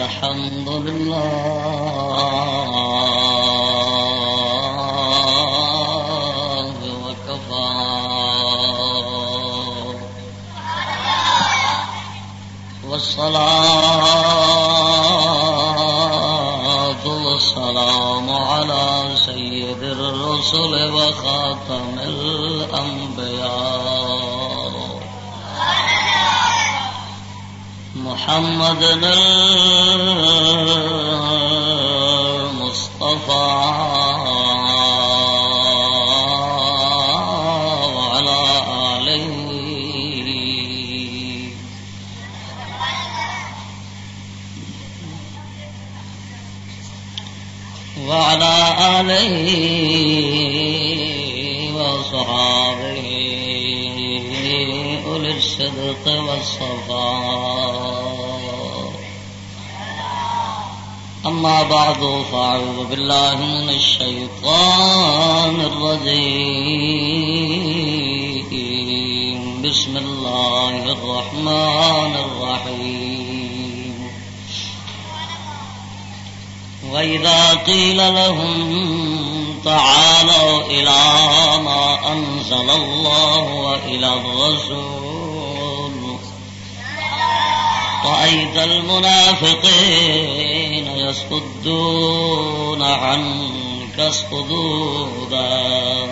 الحمد لله وكفى. والصلاة محمد المصطفى وعلى آله وعلى آله أما بعد، فأعوذ بالله من الشيطان الرجيم. بسم الله الرحمن الرحيم. وإذا قيل لهم تعالوا إلى ما أنزل الله وإلى الرسول، رأيت المنافقين الذين يصدون عنك صدودا.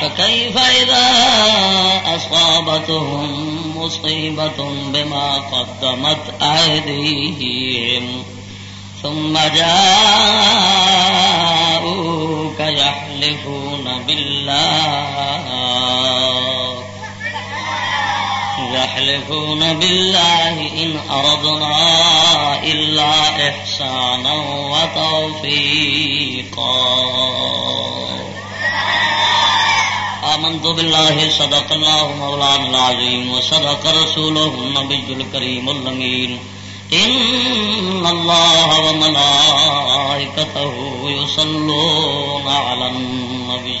فكيف إذا أصابتهم مصيبة بما قدمت أيديهم؟ ثم جاءوك يحلفون بالله. يحلفون بالله إن أردنا إلا إحسانا وتوفيقا. آمنت بالله، صدق الله مولانا العظيم، وصدق رسوله النبي الكريم اللمين إن الله وملائكته يصلون على النبي.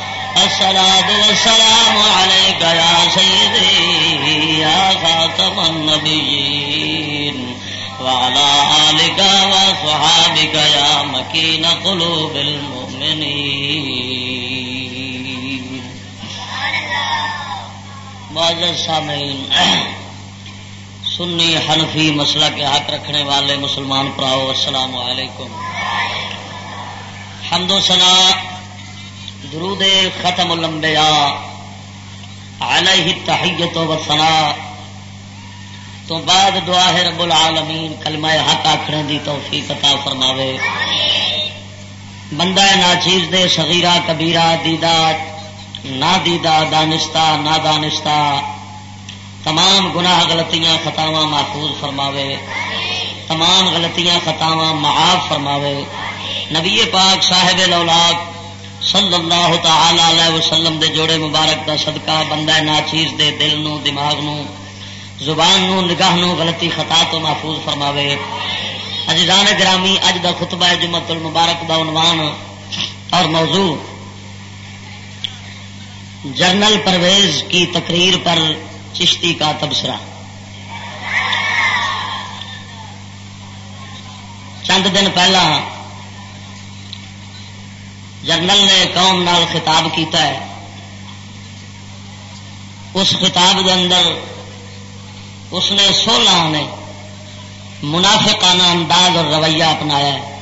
الصلاة والسلام عليك يا سيدي، يا خاتم النبيين. وعلى آلك وصحابك يا مكين قلوب المؤمنين. معزز سامعین، سنی حنفی مسئلہ کے حق رکھنے والے مسلمان پراؤ، السلام علیکم. حمد و سنا درود ختم الانبیاء. علیہ تحیت و سنا تو بعد دعا ہے رب العالمین، کلمہ حق آخنے دی توفیق عطا فرماوے. بندہ ناچیز دے، صغیرہ، کبیرہ، دیدہ نہ دیدہ دانستہ نہ دانستہ تمام گناہ غلطیاں، خطاواں محفوظ فرماوے. تمام غلطیاں، خطاواں معاف فرماوے. نبی پاک صاحب لولاک صلی اللہ تعالی علیہ وسلم دے جوڑے مبارک دا صدقہ، بندہ ناچیز دے دل نو، دماغ نو، زبان نو، نگاہ نو، غلطی، خطا تو محفوظ فرماوے۔ عزیزان گرامی، اج دا خطبہ جمعت المبارک دا عنوان اور موضوع جنرل پرویز کی تقریر پر چشتی کا تبصرہ۔ چند دن پہلا جنرل نے قوم نال خطاب کیتا ہے۔ اس خطاب کے اندر اس نے سولہ نے منافقانہ انداز اور رویہ اپنایا ہے۔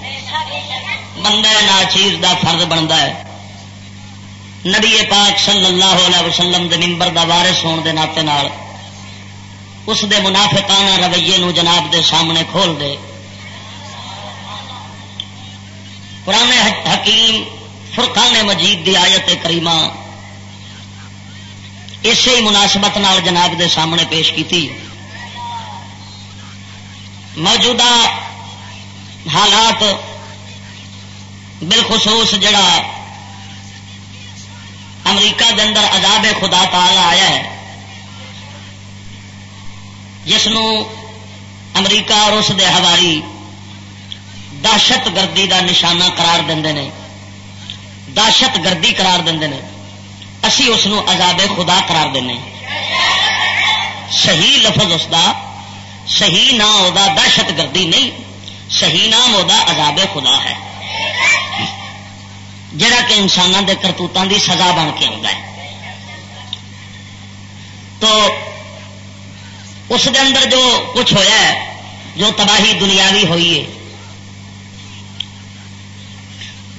بندہ ناچیز دا فرض بنتا ہے۔ نبی پاک صلی اللہ علیہ وسلم دے ممبر دا وارث ہون دے ناطے نال اس دے منافقانہ رویے نو جناب دے سامنے کھول دے۔ قرآن حکیم فرقان مجید دی آیت کریمہ اسی مناسبت نال جناب دے سامنے پیش کی موجودہ حالات بالخصوص جڑا امریکہ کے اندر عذاب خدا تعالی آیا ہے، جس امریکہ اور اس دے ہواری دہشت گردی دا نشانہ قرار دے دہشت گردی قرار دے اسی اس عذاب خدا قرار دینے صحیح لفظ اس دا، صحیح نام وہ دہشت گردی نہیں، صحیح نام وہ عذاب خدا ہے۔ جڑا کہ انسانوں کے کرتوتوں کی سزا بن کے آتا ہے۔ تو اس دے اندر جو کچھ ہویا ہے، جو تباہی دنیاوی ہوئی ہے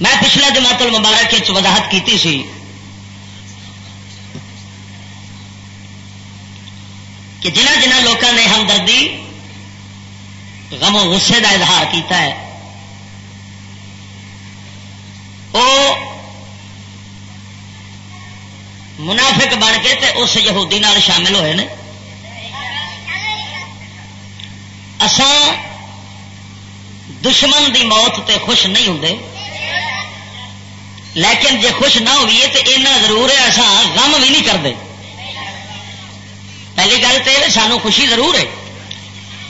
میں پچھلے جماعت المبارک وضاحت کی سی۔ کہ جنہ جنہ لوگوں نے ہمدردی، غم و غصے کا اظہار کیتا ہے وہ منافق بن کے تے اس یہودی نال شامل ہوئے نے۔ اسان دشمن دی موت تے خوش نہیں ہوں لیکن جے خوش نہ ہوئیے تو اینا ضرور ہے اسان غم بھی نہیں کرتے۔ پہلی گل تو یہ سانو خوشی ضرور ہے۔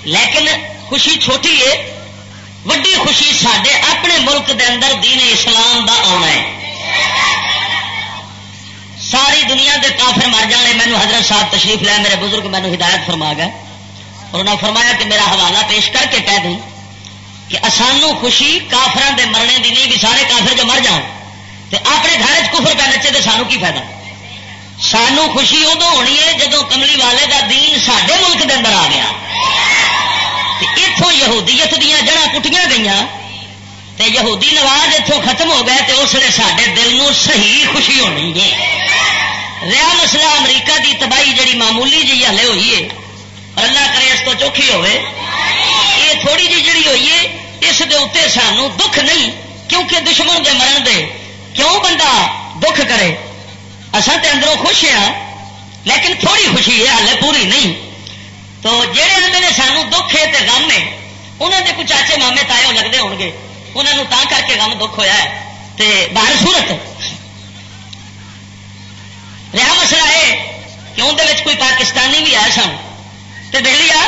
لیکن خوشی چھوٹی ہے، وڈی خوشی سڈے اپنے ملک دے اندر دین اسلام دا آنا ہے۔ ساری دنیا دے کافر مر جانے مینو حضرت صاحب تشریف لیا میرے بزرگ مینو ہدایت فرما گئے۔ انہوں نے فرمایا کہ میرا حوالہ پیش کر کے کہہ دوں کہ اسانو خوشی کافران دے مرنے دی نہیں، بھی سارے کافر جو مر جان۔ اپنے گھر کفر پہ نچے تو سانو کی فائدہ؟ سانو خوشی ادو ہونی ہے جدو کملی والے کا دین سڈے ملک دے اندر آ گیا۔ اتوں یہودیت دیا جڑا پٹیاں گئی تے یہودی نواز اتوں ختم ہو گئے تو اس لیے سارے دل نو صحیح خوشی ہونی ہے۔ رہا مسئلہ امریکہ دی تباہی جڑی معمولی جی ہلے ہوئی ہے اور اللہ کرے اس کو چوکھی ہوئے۔ یہ تھوڑی جی جڑی ہوئی ہے، اس دے اتنے سانو دکھ نہیں، کیونکہ دشمن دے مرن دے کیوں بندہ دکھ کرے؟ اصل تو اندروں خوش ہاں لیکن تھوڑی خوشی ہے ہالے پوری نہیں۔ تو جہے نے سانو دکھ ہے غم ہے انہوں نے کچھ چاچے مامے تائے لگتے ہو گے انہوں نے تا کر کے غم دکھ ہوا ہے۔ تے باہر سورت رہا مسئلہ ہے کہ اندر کوئی پاکستانی بھی آیا سن تو دہلی آ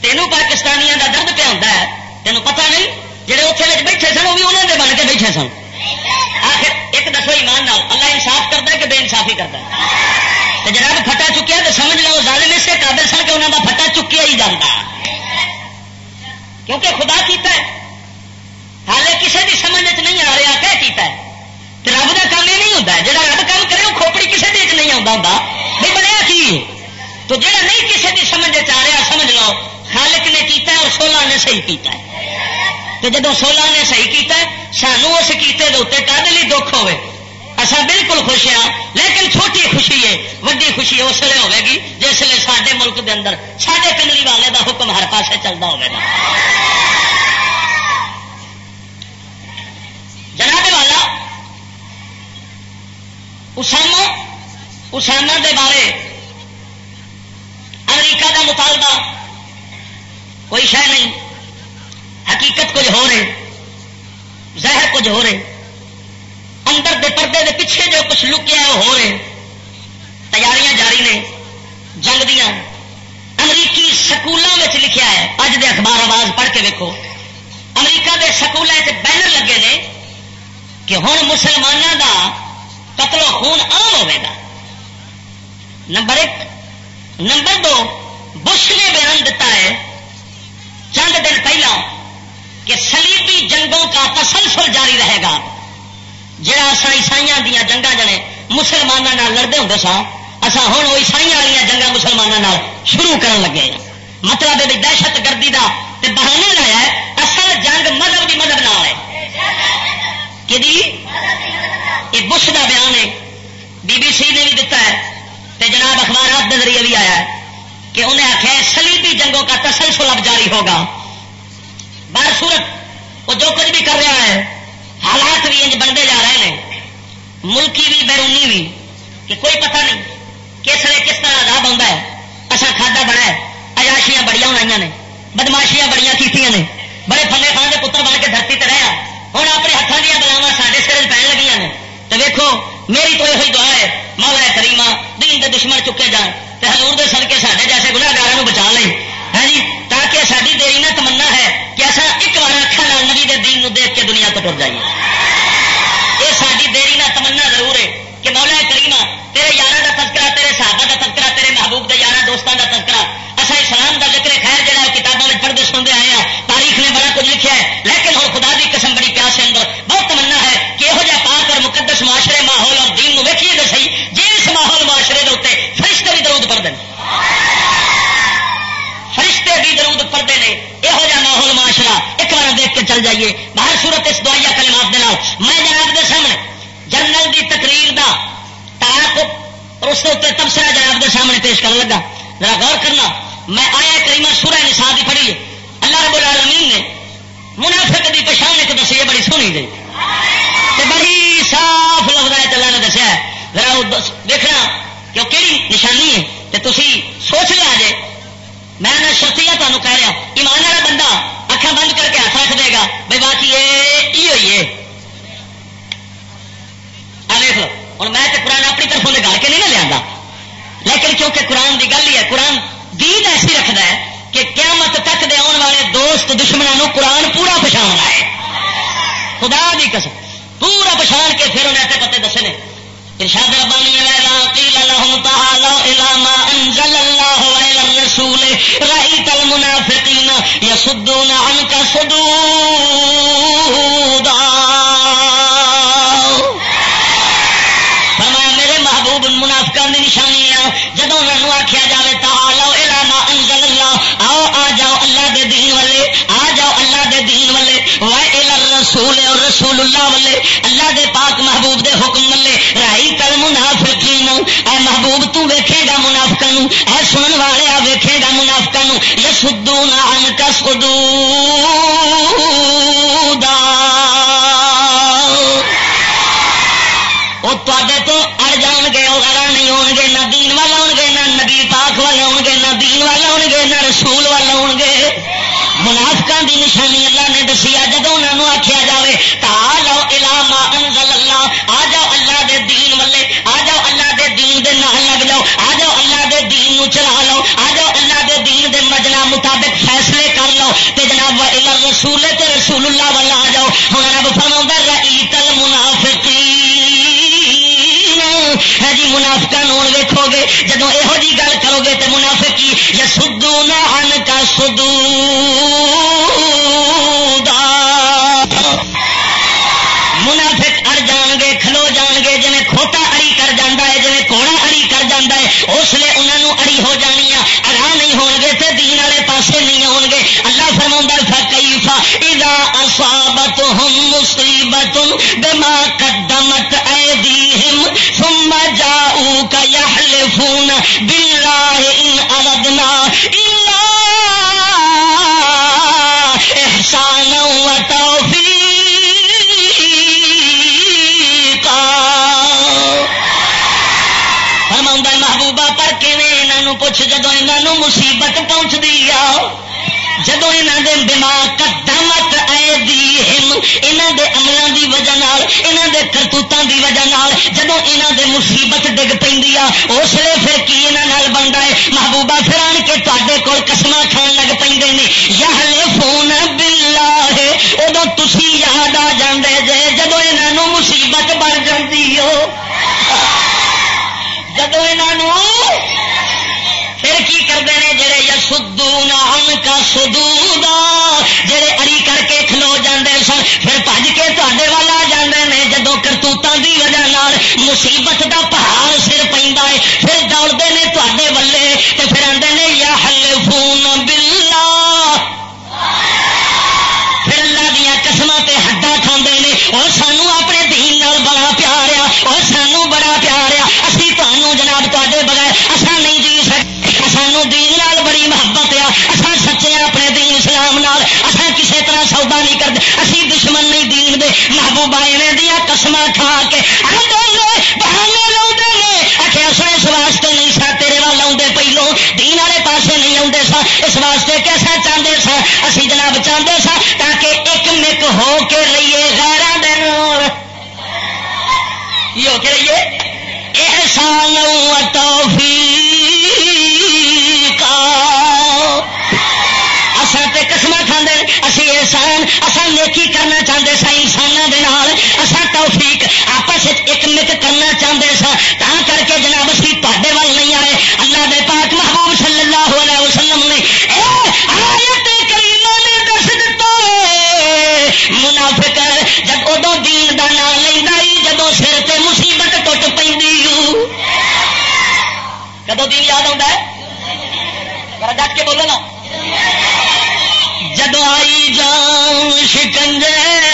تینوں پاکستانیاں کا درد پہ ہوتا ہے، تینوں پتہ نہیں جہے اتنے بیٹھے سن وہ بھی انہوں نے بن کے بیٹھے سن۔ آخر ایک دسو ایمان نال، اللہ انصاف کرتا ہے کہ بے انصافی کرتا ہے؟ تو جناب پھٹا چکیا تو سمجھ لو ظالم سے قابل سن کہ انہوں کا پھٹا چکیا ہی جاتا کیونکہ خدا کیتا ہے۔ حالے کسی کی سمجھ نہیں آ رہا کہ کیتا ہے؟ تو رب کا کام یہ نہیں ہوتا جہاں رب کام کرے وہ کھوپڑی کسی کے نہیں آتا ہوں نہیں بنیا کی تو جہاں نہیں کسی کی سمجھ آ رہا، سمجھ لو، خالق نے کیتا ہے اور سولہ نے صحیح کیتا ہے۔ تو جب سولہ نے صحیح کیتا ہے سانو اس کیتے دے کد لی، دکھ ہوے اصا بالکل خوش ہاں لیکن چھوٹی خوشی ہے ویڈی خوشی اس لیے ہوے گی، جس لیے سارے ملک دے اندر سارے کملی والے دا حکم ہر پاسے چلتا ہوگا جناب والا، اسامہ اسامہ دے بارے امریکہ کا مطالبہ کوئی شہ نہیں۔ حقیقت کچھ ہو رہے زہر کچھ ہو رہے اندر دے پردے دے پیچھے جو کچھ لکیا ہے، وہ ہو رہے تیاریاں جاری نے، جنگ دیا امریکی سکولوں میں لکھا ہے اج دے اخبار آواز پڑھ کے دیکھو امریکہ دے سکولوں سے بینر لگے نے کہ ہوں مسلمانوں دا قتل و خون عام ہوے گا۔ نمبر ایک۔ نمبر دو، بش نے بیان دیتا ہے، چند دن پہلا کہ سلیبی جنگوں کا تسلسل جاری رہے گا۔ جہاں اصا عیسائی دیا جنگا جنے مسلمانوں لڑتے ہوں سا اصا ہوں وہ عیسائی والی جنگا مسلمانوں شروع کرن لگے مطلب ہے دہشت گردی کا بہانے لایا اصل جنگ مذہب کی مدد نہ ہے۔ کہ یہ بش کا بیان ہے۔ بی بی سی نے بھی دتا ہے تے جناب اخبارات کے ذریعے بھی آیا ہے کہ انہیں آخیا سلیبی جنگوں کا تسلسل اب جاری ہوگا۔ بار صورت وہ جو کچھ بھی کر رہا ہے، حالات بھی انج بنتے جا رہے ہیں۔ ملکی بھی، بیرونی بھی، کہ کوئی پتہ نہیں کس لیے کس طرح عذاب آتا ہے۔ اصا کھادا بڑا ہے۔ اجاشیاں بڑی ہوئی نے۔ بدماشیاں بڑی کی بڑے فلے خان کے پتر بن کے دھرتی تے رہا ہوں اپنے ہاتھوں دیا بلاوا سارے سر پہن لگی نے۔ تو ویکو میری تو یہ دعا ہے، مولا کریما دین دے دشمن چکے جان۔ تو ہزور دے سڑکے سارے جیسے گناگاروں بچا لے ہاں جی تاکہ ساری دیری نہ تمنا ہے کہ اصا ایک بار اکھان نبی دے دین نو دیکھ کے دنیا تو ٹر جائیے۔ یہ ساری دیری نہ تمنا ضرور ہے کہ مولا کریما تیرے یار کا تذکرہ، تیرے صحابہ کا تذکرہ، تیرے محبوب کے یار دوستوں کا تذکرہ۔ اصا اسلام کا ذکر خیر جہاں کتابوں میں پڑھتے سنتے آئے چل جائیے۔ باہر صورت اس دعائیا کلمات دے کے میں جناب کے سامنے جنرل دی تقریر دا تاک اور اس کے تبصرہ جناب کے سامنے پیش کرنے لگا۔ ذرا غور کرنا، میں آیا کریمہ سورہ نساء کی پڑھی ہے۔ اللہ رب العالمین نے منافق کی پچھان ایک دسی ہے بڑی سونی گئی بڑی صاف لفظ اللہ نے دسیا ذرا دیکھنا کہ وہ کہڑی نشانی ہے۔ تو تھی سوچ لیا جے، میں نہ شرطیا تمہیں کہہ رہا، ایمان والا بندہ اکھا بند کر کے ہاتھ رکھ دے گا۔ بھائی باقی یہ ہوئی ہے۔ دیکھ لو، ہوں میں قرآن اپنی طرفوں گل کے نہیں نہ لیا لیکن کیونکہ قرآن کی گل ہی ہے، قرآن دین ایسی رکھتا ہے کہ قیامت تک دے آن والے دوست دشمنوں قرآن پورا پچھان ہے خدا دی قسم، پورا پچھان کے پھر انہیں پتے دسے نے۔ ارشاد ربانی قیل لهم تعالوا الى ما انزل الله والى الرسول رايت المنافقين يصدون عنك صدودا منافقان کی نشانی ہے جب انہوں آخیا جائے تا لو الاما انزل اللہ آؤ آ جاؤ اللہ دے دین والے آ جاؤ اللہ دے دین والے وہ رسول اور رسول اللہ والے، اللہ دے پاک محبوب دے حکم والے۔ رائی کل منافقین اے محبوب، تو ویکھے گا منافقاں اے سنن والے آ ویکھے گا منافقاں یسدون عن کسدودا دا وہ تے تو اڑ جان گے وہ اڑا نہیں ہو گے نہ دین والا ہو گے نہ نبی پاک والے ہو گے نہ دین والا ہو گے نہ رسول والا ہو گے منافقہ دی نشانی اللہ نے دسی جب انہوں آخیا جائے تا لو الاما انزل اللہ، آ جاؤ اللہ دے دین والے، آ جاؤ اللہ دے دین دے نال لگ جاؤ، آ جاؤ اللہ دے دین نو چلا لو، آ جاؤ اللہ دے دین دے مجنا مطابق فیصلے کر لو۔ تے جناب الا رسول تے رسول اللہ والا آ جاؤ۔ ہوں رب فرما رئی تل منافقی ہے جی منافقہ نون ویکو گے۔ جب یہو جی گل کرو گے تو منافقی یا جی کھوٹا اڑی کر جانا ہے جی کوڑا اڑی کر جانا ہے، اس لیے انہوں اڑی ہو جانی ہے۔ اڑا نہیں ہو گے تو دین والے پاسے نہیں ہو گے اللہ فرما فکیفا اذا اصابتهم مصیبت بما قدمت ایدیہم ثم جاؤوک یحلفون باللہ ان اردنا الا احسانا و کیونیں پوچھ جدو انہوں مصیبت پہنچ دی آؤ جدو یہاں دے دماغ قدمت اے دی ہم یہاں دے عملوں دی وجہ نال یہاں دے کرتوتوں دی وجہ نال جدو یہاں دے مصیبت ڈگ پہ اس لیے پھر کی یہاں بنتا ہے؟ محبوبہ پھر آن کے تے کول قسم کھان لگ پہ یا فون بلا ہے ادو تھی یاد آ جاندے جے جدو یہاں مصیبت بن جاتی ہو۔ جدو یہاں کی کرتے ہیں جڑے یا سدو کا سدو جڑے اری کر کے کھلو جاندے سن، پھر بج کے تے والا جاندے ہیں جدو کرتوتوں کی وجہ نال مصیبت دا پہاڑ سر پہ محبوبہ ایویں دیا قسم کھا کے بہانے لوگ آخیا سر اس واسطے نہیں سر تیرے وال آدھے پہلو دین والے پاس نہیں آتے سا۔ اس واسطے کیسا چاہتے سا؟ اسی جناب چاہتے سا، تاکہ ایک مک ہو کے رہیے غیرہ دن یہ ہو کے رہیے احسان توفیق۔ سن اصا نیکی کرنا چاہتے سا انسانوں کے نال۔ اصا توفیق آپس ایک مت کرنا چاہتے سا تا کر کے جناب اسی تے وال نہیں آئے۔ اللہ دے پاک محبوب صلی اللہ علیہ وسلم نے آیت جب ادو دین کا نام لینا جدو سر تے مصیبت ٹوٹ پی کدو دین یاد آتا کے بولو نا۔ جدو آئی جان شکنجے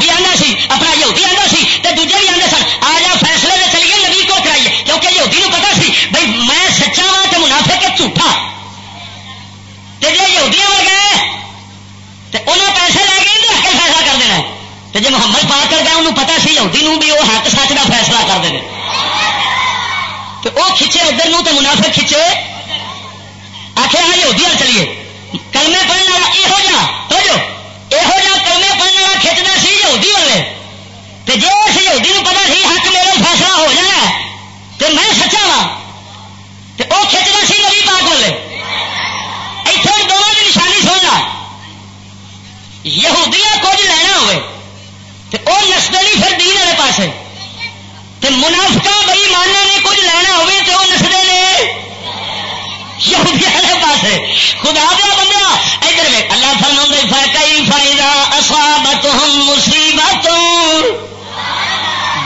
یہ خدا دیا بندہ ادھر اللہ فرما فکئی فائدہ اصابت ہم مصیبت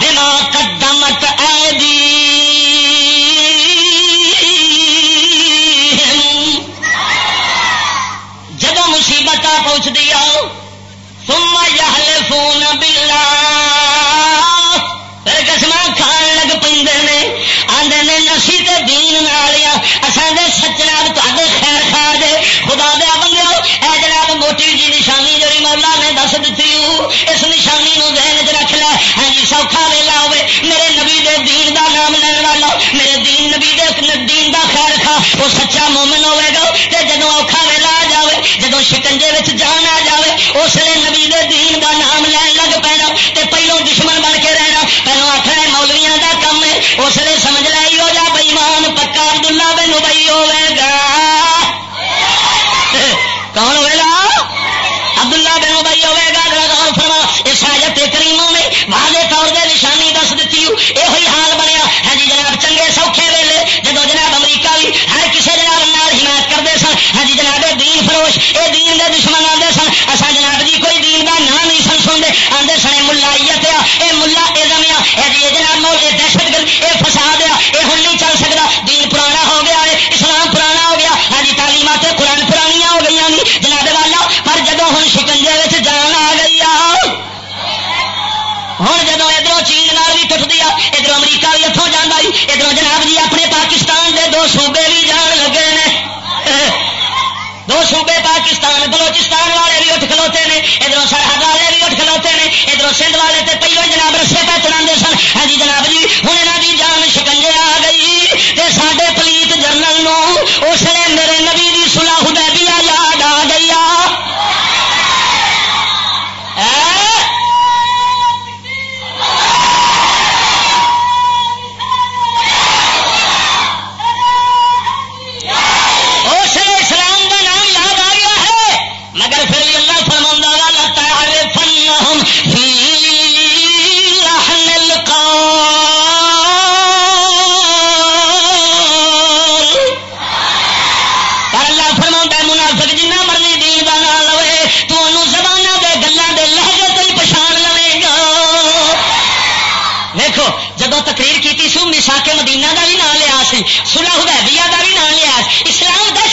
بنا قدمت ایدی جب مصیبت پہنچ دیا ثم یحلفون باللہ پھر قسم کھان لگ پہ آدھے نسی تو دین نال سچنا خدا دیا بندے اے جناب موٹی جی نشانی جی مولا نے دس دیتی اس نشانی نو ذہن چ رکھ لے۔ ہاں جی سوکھا ویلا ہوے میرے نبی دے دین دا نام لین والا، میرے دین نبی دے دین دا خیر خا وہ سچا مومن ہوئے گا۔ تے جدوں اوکھا ویلا آ جائے جدوں شکنجے وچ جان آ جائے اس لیے نبی دے دین دا نام لین لگ پینا۔ تے پہلو دشمن بن کے رہنا۔ پہلو آخر مولویاں دا کم ہے، اس لیے سمجھ لے ہو جا۔ یہ دین دے دشمن آتے سن۔ اصا جناب جی کوئی دین کا نام نہیں سن سنتے۔ آتے سن ملا ایت آ یہ ملا ازم آ۔ یہ جی جناب مول یہ دہشت گرد یہ فساد آ یہ ہوں نہیں چل سکتا دین پرانا ہو گیا ہے، اسلام پرانا ہو گیا۔ ہاں جی تعلیمات قرآن پرانیاں ہو گئی نہیں جی۔ جناب والا، پر جب ہوں شکنجے جان آ گئی آ ہوں جب ادھر چین نال بھی ٹوٹتی ہے ادھر امریکہ بھی اتوں جانا جی، ادھر جناب جی اپنے پاکستان کے دو صوبے بھی جان لگے ہیں پاکستان، بلوچستان والے بھی اٹھ کھلوتے ہیں ادھر سرحد والے بھی اٹھ کھلوتے ہیں ادھر سندھ والے پہلے پہلو جناب رسے پہ چلا سن۔ ہاں جی جناب جی ہوں یہاں کی جی، جان مالک جنہ مرضی دین کا نام لوے، تو انہوں زبان دے گلوں دے لہجے تو ہی پچھان لوے گا۔ دیکھو جب تقریر کی سو مسا کے مدینہ کا بھی نام لیا سی سلح حدیبیہ دا بھی نام لیا اسلام دا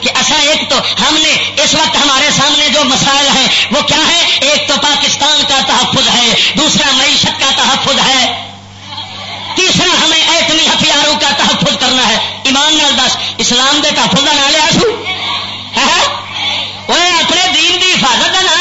کہ اصا ایک تو ہم نے اس وقت ہمارے سامنے جو مسائل ہیں، وہ کیا ہے ایک تو پاکستان کا تحفظ ہے، دوسرا معیشت کا تحفظ ہے۔ تیسرا ہمیں ایٹمی ہتھیاروں کا تحفظ کرنا ہے۔ ایمان نال دس، اسلام کے تحفظ کا نام لیا سو؟ اپنے دین کی حفاظت کا نام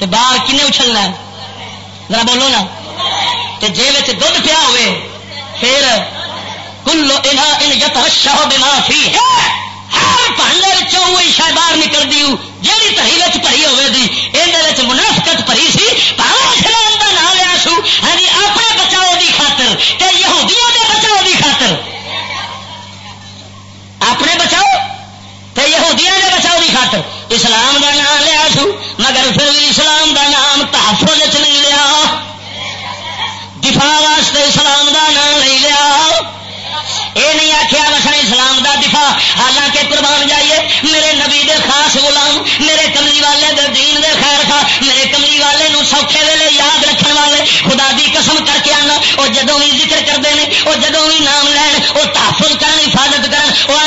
تو باہر کنے اچھلنا ہے؟ ذرا بولو نا۔ تو جی دھد پیا ہوئے، پھر کلو ان یت شاہ بمافی ہے ہر پانڈے وہی شاید باہر نکل دی جیڑی تہی پری ہوئے دی یہ منافقت پری سی پاوا اسلام کا نام لیا سو ہاں جی، اپنے بچاؤ دی خاطر۔ تے یہودیوں دے بچاؤ دی خاطر اپنے بچاؤ تے یہودیاں دے بچاؤ دی خاطر اسلام دا نام لیا سو، مگر پھر بھی اسلام دا نام تحفظ چ نہیں لیا۔ دفاع واسطے اسلام دا نام نہیں لیا۔ یہ نہیں آخیا وسا اسلام دا دفاع، حالانکہ قربان جائیے، میرے نبی دے خاص غلام، میرے کملی والے دے دین دے خیر خا میرے کملی والے نو سوکھے ویلے یاد رکھنے والے، خدا دی قسم کر کے آنا وہ جدو بھی ذکر کرتے ہیں وہ جدو بھی نام لین وہ تحفظ کرن، حفاظت کرن، وہ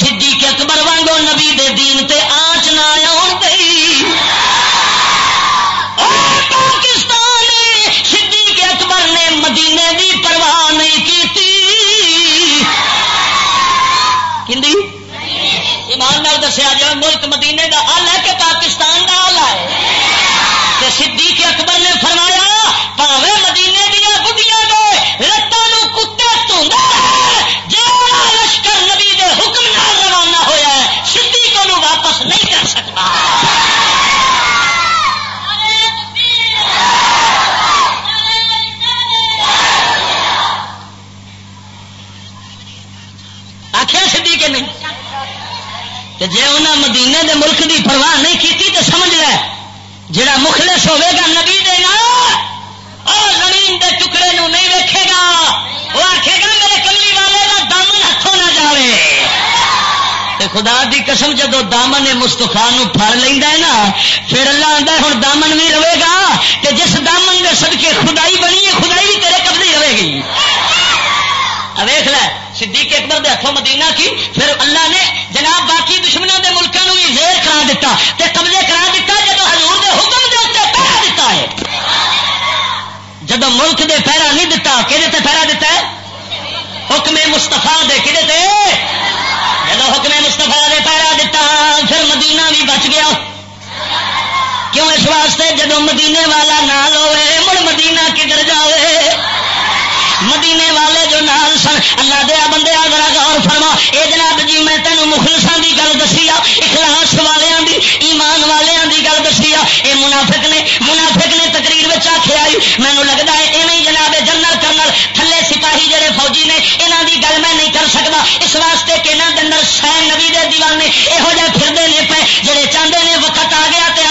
مگر خدا دی قسم جدو دامن مستفا پھڑ لینا ہے نا، پھر اللہ آتا ہے ہوں دامن بھی رہے گا کہ جس دامن کے خدائی بنی ہے، خدائی بھی تیرے قبضے رہے گی۔ ویخ لے، صدیق اکبر دے ہاتھوں مدینہ کی، پھر اللہ نے جناب باقی دشمنوں دے ملکوں بھی زیر کرا دیتا تے قبضے کرا دیتا جب حضور دے حکم دے اتنے پہرا دیتا ہے۔ جب ملک دے پہرا نہیں دیتا کہ پہرا دیتا ہے؟ حکم مستفا دے کہ جدو حکم مستفا نے پیرا دیتا پھر مدینہ بھی بچ گیا۔ کیوں اس واسطے؟ جب مدینے والا نال ہوئے، مڑ مدینہ کدھر جائے مدینے والے جو نال سن، اللہ دیا بندے ذرا غور فرما۔ اے جناب جی میں تینوں مخلصاں دی گل دسی آ، اخلاص والیاں دی، ایمان والیاں دی گل دسی آ۔ اے منافق نے منافق نے تقریر وچ آکھیا آئی مینوں لگدا ہے ایویں جناب جنرل کرنل، تھلے سپاہی جڑے فوجی نے، انہاں دی گل میں نہیں کر سکدا۔ اس واسطے کہ انہاں دے اندر سہ نبی دے دیوانے یہو جہ پھردے نے پے، جڑے چاہندے نے وقت آ گیا تے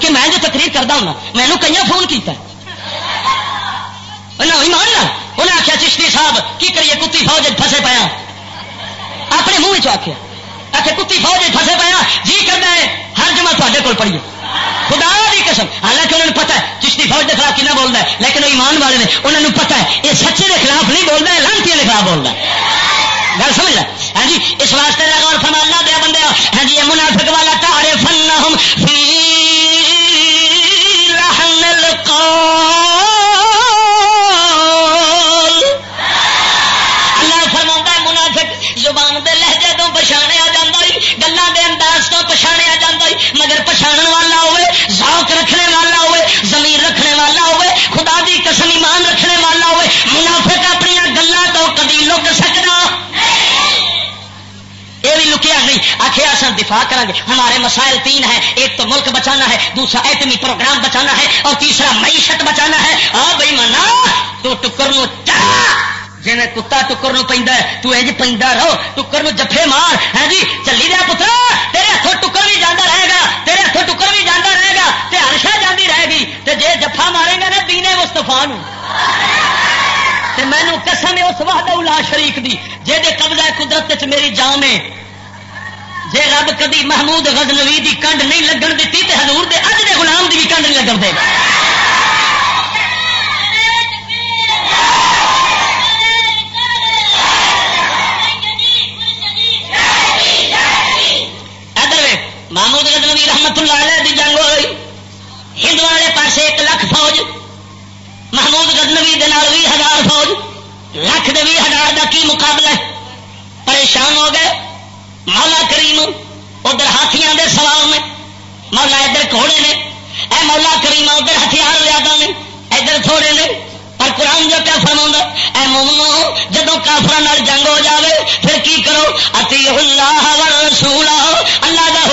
کیونکہ میں جو تقریر کرتا ہوں میں نے کئی فون کیا ایمان نہ انہیں آخیا چشتی صاحب، کی کریے کتی فوج پسے پایا ہاں؟ اپنے منہ چ آخیا آخر اچھا، کتی فوج پسے پایا ہاں، جی کرنا ہے، ہر جمع تے کول پڑھیے۔ خدا دی قسم، حالانکہ انہوں نے پتا ہے، چشتی فوج کے خلاف کنا بولتا ہے، لیکن وہ ایمان والے نے انہوں نے پتا ہے، یہ سچے کے خلاف نہیں بولتا ہے، لانتی کے خلاف بولتا ہے۔ گل سمجھ ہاں جی اس واسطے لگا اور فرما اللہ دیا بندے ہاں جی یہ منافق والا تارے فن ہم فی رحم اللہ فرما منافق زبان دے لہجے تو پچھاڑیا جا گلوں کے انداز تو پچھاڑیا جا مگر پچھاڑ والا ہوئے، ذوق رکھنے والا ہوئے زمین رکھنے والا ہوئے خدا دی قسم ایمان رکھنے والا ہوئے منافق اپنی گلوں تو کدی لک سکنا یہ بھی لکیا نہیں۔ آخر اصل دفاع کریں گے ہمارے مسائل تین ہیں۔ ایک تو ملک بچانا ہے، دوسرا ایٹمی پروگرام بچانا ہے، اور تیسرا معیشت بچانا ہے۔ ہاں بھائی منا تو ٹکر نو جی کتا ٹکر نو پہ تو اج جی پہ رہو۔ ٹکر نو جفے مار۔ ہے جی چلی رہا پترا تیرے ہاتھوں ٹکر بھی جانا رہے گا، تیرے ہاتھوں ٹکر بھی جانا رہے گا، تے ہرشا جاتی رہے گی۔ تے جے جفا مارے گا نا دینے مستفا مینو قسم اس وحدہ الا شریف دی، جے دے قبضہ قدرت میری جان ہے۔ جے رب کدی محمود غزنوی دی کنڈ نہیں لگن دیتی تے حضور دے اج دے غلام دی بھی کنڈ نہیں لگن دے۔ محمود غزنوی رحمت اللہ علیہ دی جنگ ہوئی۔ ہندو والے پاسے ایک لاکھ فوج، محمود گزنوی بھی ہزار فوج۔ لکھ دے بھی ہزار کا کی مقابلہ ہے؟ پریشان ہو گئے۔ مولا کریم ادھر ہاتھیاں دے سوال نے، مولا ادھر گھوڑے نے۔ اے مولا کریم، ادھر ہتھیار زیادہ نے، ادھر تھوڑے نے۔ پر قرآن جو کیا فرما اے مومنو جب کافر جنگ ہو جاوے، پھر کی کرو؟ اتی اللہ رسول اللہ کا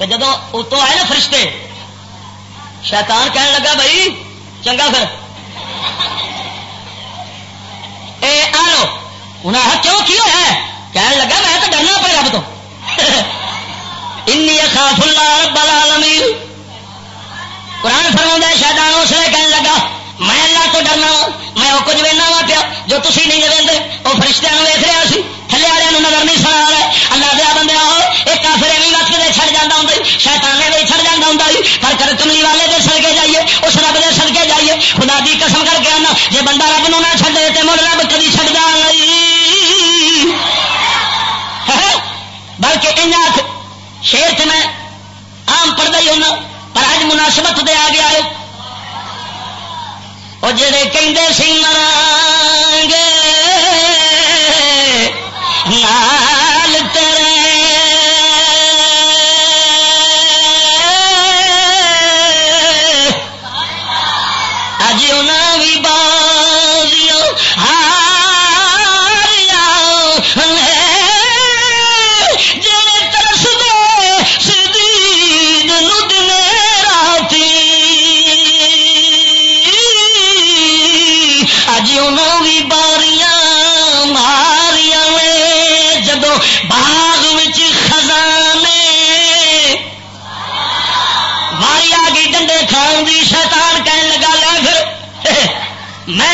شاید جب اتو آئے نا فرشتے، شیطان کہنے لگا بھائی، چنگا پھر۔ اے آو انہیں کیوں کیوں ہے؟ کہنے لگا میں تو ڈرنا پڑے رب تو۔ خاف اللہ رب العالمین۔ قرآن فرما شیطان اس لیے کہنے لگا، میں اللہ تو ڈرنا وا میں وہ کچھ وینا وا پیا، جو تھی نہیں وے وہ فرشتہ ویخ رہا سی۔ تھلے والے نظر نہیں سنا رہا اللہ دیا بندے آؤ، ایک کافر بھی وقت دے چڑ جانا ہوں شیتانے بھی چڑ جانا ہوں پر کر کملی والے دے سڑکے جائیے، اس رب دے سڑکے جائیے۔ خدا دی قسم کر کے آنا جی بندہ رب نو نہ چڈے تو مڑ رب کدی چڑھتا نہیں۔ بلکہ ان شیر سے میں آم پڑھتا ہی ہونا، پر اج مناسبت دے آ گیا وہ جڑے کہ سی مران گے نہ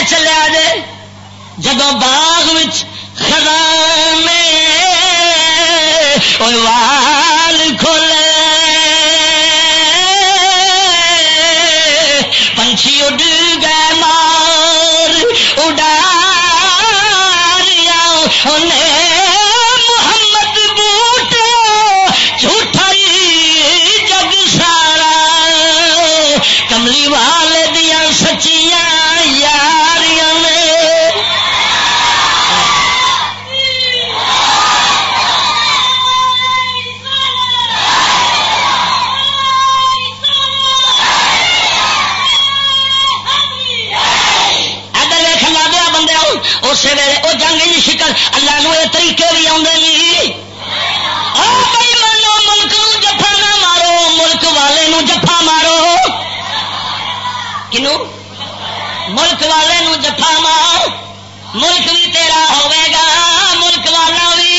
چلیا جے جب باغ خزانے کنو ملک والے نو جفا مارو ملک بھی تیرا ہوگا ملک والا بھی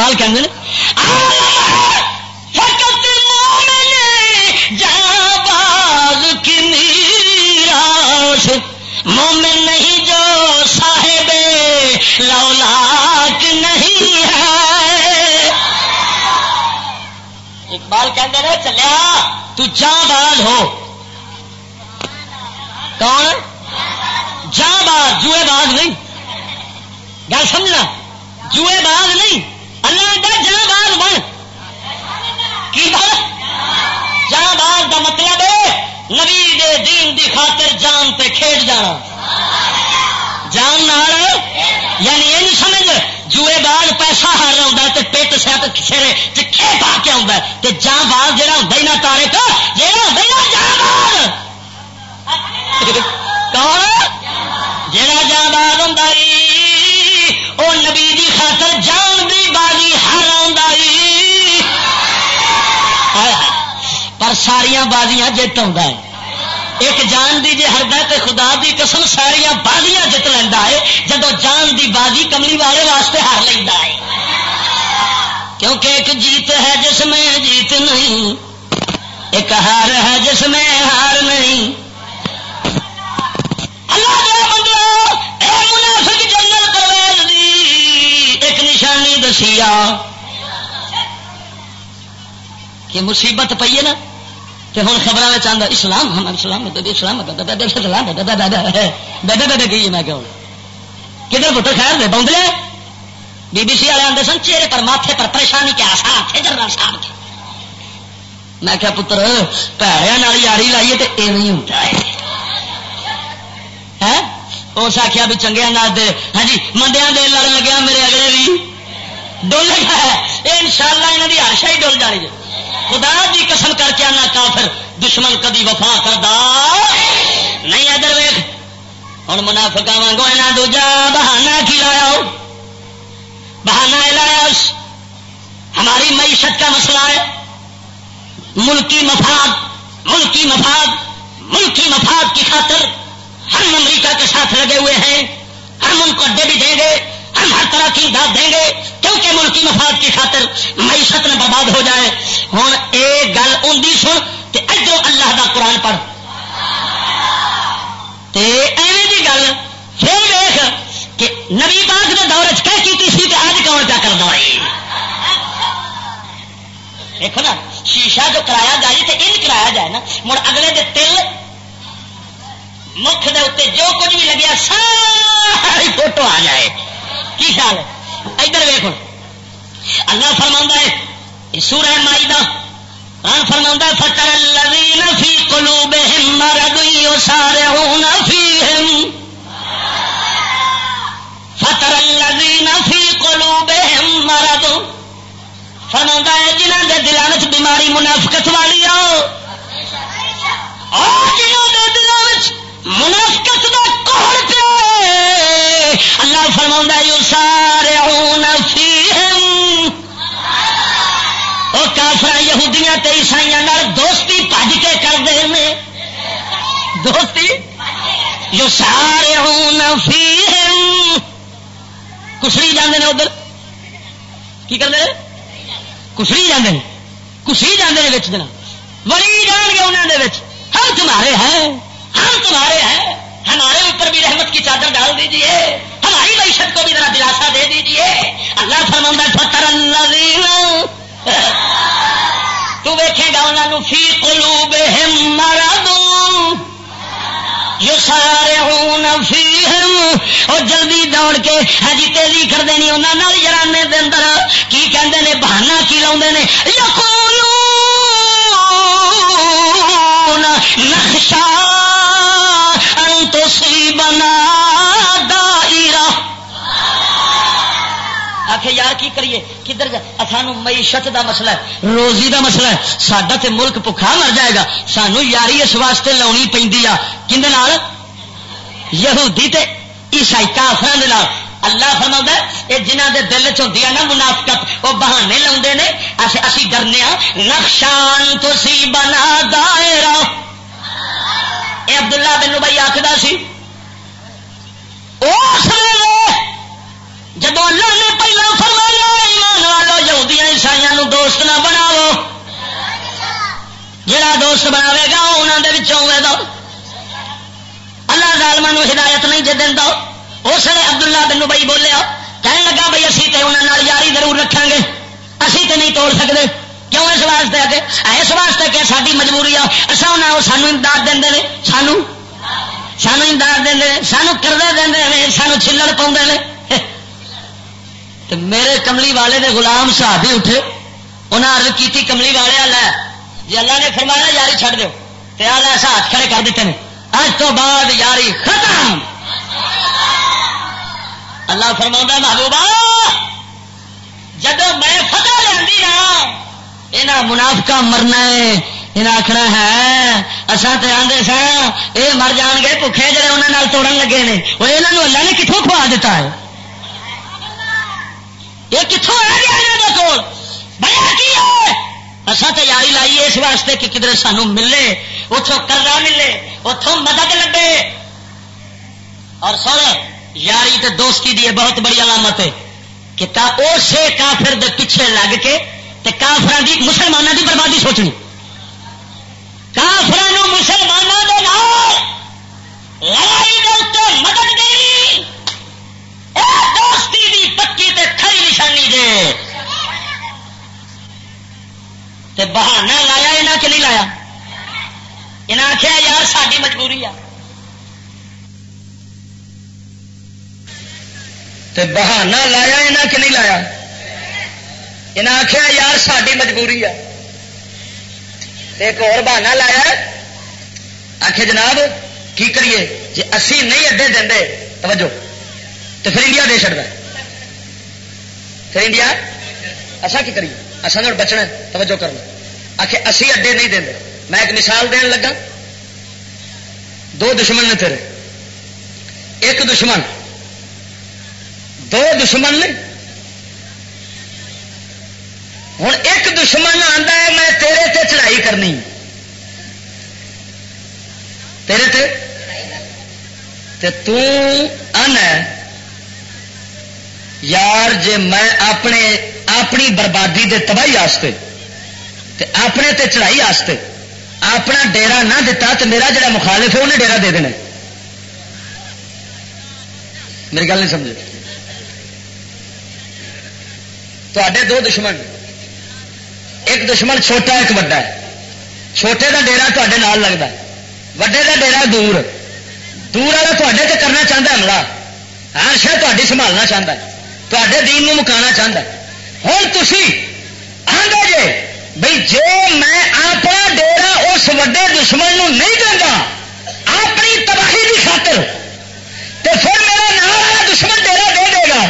اقبال کہ باز مومن نہیں جو صاحب لولاک نہیں ہے۔ اقبال کہ چلیا تو جاں باز ہو۔ کون؟ جاں باز جوئے باز نہیں۔ گل سمجھنا جوئے باز نہیں۔ مطلب بن۔ کی جاں دا مطلب ہے نبی دے دین دی خاطر جان پہ کھیڈ جانا۔ جان نال یعنی یہ سمجھ، جوئے بال پیسہ ہار آتا تے پیٹ پا کے آتا تے جاں جہاں ہوتا ہی نہ تارے کا جہاں ہوتا ہی نہ جاں کون؟ جہاں ہوں وہ نبی دی خاطر جان دی بازی پر ساریا بازیاں جت آ ایک جان دی جے ہردا تے خدا دی قسم ساریا بازیاں جت لینا ہے۔ جب جان دی بازی کملی والے واسطے ہار لینا ہے۔ کیونکہ ایک جیت ہے جس میں جیت نہیں، ایک ہار ہے جس میں ہار نہیں۔ اللہ اے منافق جنرل پرویز دی، ایک نشانی دسیا۔ کہ مصیبت پی ہے نا؟ کہ ہوں خبر چاہتا اسلام ہم اسلام اسلام کی میں کہ کدھر پتر خیر دے بوندلے بی بی سی والے آتے سن چہرے پر ماتھے پر پریشانی کے آسان تھے جنرل صاحب تھے میں کیا پتر پیڑیا یاری لائیے تو یہ نہیں ہوتا ہے اس آخیا بھی چنگیا دے ہاں جی مندیا دے لڑ لگیا میرے اگلے بھی ڈول لگا ہے ان شاء اللہ یہاں کی آشا ہی ڈول جانی ہے خدا دی قسم کر کے آنا کافر، دشمن کدی وفا کردا نہیں ادھر ویخ ہوں منافقا وانگو یہاں دوجا بہانا کی لایا بہانا لایا ہماری معیشت کا مسئلہ ہے۔ ملکی مفاد ملکی مفاد ملکی مفاد کی خاطر ہم امریکہ کے ساتھ لگے ہوئے ہیں۔ ہم ان کو اڈے بھی دیں گے۔ ہم ہر طرح کی امداد دیں گے کیونکہ ملکی مفاد کی خاطر معیشت میں برباد ہو جائے۔ ہوں یہ گل ان سن کہ ادھر اللہ دا قرآن پڑھ۔ ایویں جی گل پھر ویخ کہ نبی پاک کے دور کی سی اج کون کیا کرنا دیکھو نا، شیشہ جو کرایا جائے تو ان کرایا جائے نا، مڑ اگلے دے تل مکھ دے اتنے جو کچھ بھی لگیا، ساری فوٹو آ جائے۔ کی خیال ہے؟ ادھر ویخ اللہ فرما ہے سورہ مائی دا قرآن فرما ہے، فتر الذین فی قلوبہم مرض یسارعون فیہم فتر الذین فی قلوبہم مرض۔ فرما ہے جنہوں کے دلان بیماری منافقت والی آؤ۔ اور جنہوں کے دلان منافقت کا کوڑ پہ اللہ فرما یو سارے وہ کافر یہودیاں تے عیسائی دوستی پج کے کرتے ہیں۔ دوستی؟ یو سارے کسری جانے ادھر؟ کی کرتے کسری جانے کسری جانے بڑی جان گے انہوں نے ہم تمہارے ہیں۔ ہم تمہارے ہیں۔ ہمارے اوپر بھی رحمت کی چادر ڈال دیجیے ہماری معیشت کو بھی ذرا دلاسا دے دیجیے اللہ فرما فتر اللہ تو ویکھے گا انہوں فی قلوب مارا دوں جو سارے ہوں فی اور جلدی دوڑ کے ہجی تیزی کر دینی انہوں جرانے دے اندر کی کہندے نے بہانا کی لاؤ نے۔ یقولون، نخشا آخے یار کی کریے؟ کدھر سانو معیشت دا مسئلہ ہے، روزی دا مسئلہ ہے۔ سڈا تے ملک بکھا مر جائے گا۔ سانو یاری اس واسطے لاؤنی پی یہودی تے عیسائی کافر اللہ فرما یہ جنہ دے دل چی نا منافقت وہ بہانے لاؤ نے۔ اسی ڈرنے نقشان تو سی بنا دائرہ۔ اے عبداللہ بن بھائی آخر سی اس جب اللہ نے پہلے فرمایا، ایمان والو یہودیاں عیسائی دوست نہ بناو جڑا دوست بناوے گا انہوں ہوئے دو اللہ ظالمان ہدایت نہیں جی دینا اس نے ابدلہ بنو بھائی بولیا کہنے لگا بھائی اسی تے انہوں یاری ضرور رکھا گے اسی تے نہیں توڑ سکتے کیوں اس واسطے کہ اس واسطے کہ ساری مجبوری آ اصا سانو امداد دے سانو؟ سانو امداد دے سانو کردے دے سانو چلڑ پاؤں تو میرے کملی والے دے غلام صاحب اٹھے۔ انہیں ارد کی کملی والے والا جی اللہ نے فرمایا یاری چھڑ دو۔ تو آل ایسا ہاتھ کھڑے کر دیتے ہیں۔ اج تو بعد یاری ختم۔ اللہ فرما محبوبہ جب میں فتح لینی نا یہاں منافقہ مرنا ہے۔ انہیں آخنا ہے اصا تو آدھے سا یہ مر جان گے بکے جڑے انہوں توڑن لگے نے، وہ یہاں اللہ نے کتوں کھوا دیتا ہے؟ یہ کتوں آ گیا یہاں کول بڑا کی ہے؟ اصا تیاری لائیے اس واسطے کہ کدھر سانو ملے اتوں کرنا ملے اتوں مدد لگے اور سر یاری تے دوستی دی بہت بڑی علامت ہے کہ اسے کافر دے پیچھے لگ کے تے کافر دی مسلمانوں دی بربادی سوچنی۔ کافر مسلمانوں کے لڑائی دے مدد دینی۔ نشانی دے۔ تے بہانہ لایا یہاں کہ نہیں لایا؟ یہاں آخیا یار ساری مجبوری آ۔ بہانہ لایا یہاں کہ نہیں لایا؟ یہاں آخیا یار ساری مجبوری آ۔ ایک اور بہانا لایا۔ آخ جناب، کی کریے؟ جی اسی نہیں اڈے دیں توجہ۔ تو پھر انڈیا دے چڑتا پھر انڈیا اصا کی کریے؟ اصل بچنا توجہ کرنا آخ اسی اڈے نہیں دیں میں ایک مثال دین لگا۔ دو دشمن نے تیرے۔ ایک دشمن۔ دو دشمن نے۔ ہوں ایک دشمن آتا ہے، میں تیرے تے چڑھائی کرنی۔ تیرے تے؟ تے ان یار جے میں اپنے اپنی بربادی دے تباہی آستے تے اپنے تے چڑھائی آستے اپنا ڈیرا نہ دتا تو میرا جڑا مخالف ہے انہیں ڈیرا دے دینا میری گل نہیں سمجھے؟ تے دو دشمن، ایک دشمن چھوٹا ایک وڈا ہے۔ چھوٹے کا ڈیرا تے لگتا وڈے کا ڈیرا دور۔ دور والا تے کرنا چاہتا حملہ۔ ہر شاید تاری سنبھالنا چاہتا ہے۔ تے دین نو مکانا چاہتا ہوں تھی آدھے جے بھائی جی میں اپنا ڈیرا اس وڈے دشمن نو نہیں دوں اپنی تباہی کی خاطر تو پھر میرا نام والا دشمن ڈیرا دے دے گا۔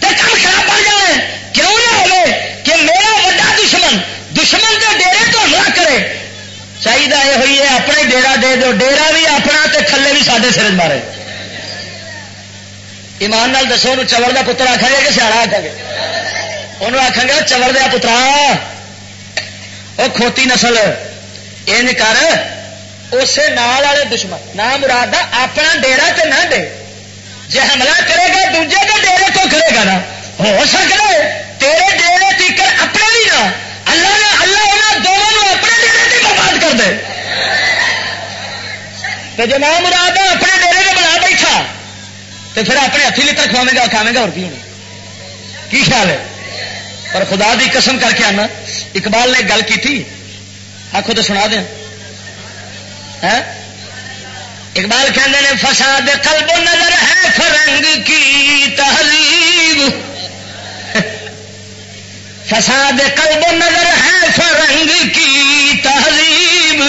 تو کم خراب پڑ جائے کیوں نہ ہو کہ میرا وڈا دشمن دشمن کے ڈیرے تو حملہ کرے۔ چاہیے یہ ہوئی ہے اپنے ڈیرا دے دو، ڈیرا بھی اپنا تے تھلے بھی سارے سر مارے۔ ایمان نال دسو چور کا پتر آخا گے کہ سیاح آخا گے؟ انہوں آخا گا چور دیا پترا وہ کھوتی نسل یہ کر، اسے نال والے دشمن، نہ مراد اپنا ڈیرا تے نہ دے جی حملہ کرے گا، دوجے کے ڈیرے تو کرے گا نا۔ ہو سکتا ہے، تیرے ڈیرے تیکر اپنے بھی نہ اللہ نے اللہ انہوں دونوں اپنے ڈیرے سے برباد کر دے۔ تو جو نام مراد اپنے ڈیرے میں بنا بیٹھا۔ تو پھر اپنے ہاتھی لکھ کھواے گا کھاوے گا اور کی کی خیال ہے؟ پر خدا دی قسم کر کے آنا، اقبال نے گل کی تھی۔ آخو تو سنا دیا ہاں؟ اقبال کہتے ہیں فساد قلب نظر ہے فرنگ کی تہذیب۔ فساد قلب نظر ہے فرنگ کی تہذیب۔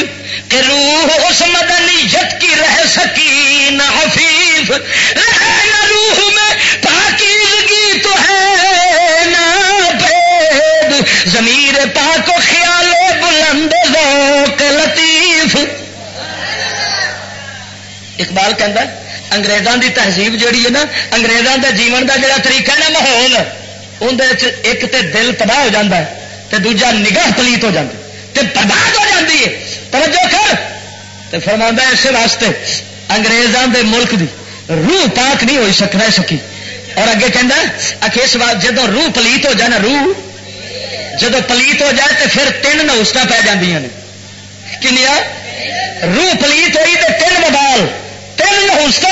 کہ روح اس مدنیت کی رہ سکی نہ حفیف رہے نہ روح میں پاکیزگی تو ہے نہ پید۔ ضمیر پاک و خیال بلند ذوق لطیف۔ اقبال کہہ انگریزوں دی تہذیب جیڑی ہے نا انگریزوں دا جیون دا جڑا طریقہ ہے نا ماحول اندر ایک تے دل تباہ ہو جاتا ہے، تے دوجا نگاہ پلیت ہو جاتی تے برباد ہو جاتی ہے۔ توجہ کر تے فرما اسی واسطے انگریزوں دے ملک دی روح پاک نہیں ہوئی سکنا سکی۔ اور اگے کہہ کہ اس بات جدو روح پلیت ہو جائے نا روح جدو پلیت ہو جائے تو پھر تین نوسط پی جی کنیا روح پلیت ہوئی تو تین مبال، تین نوسط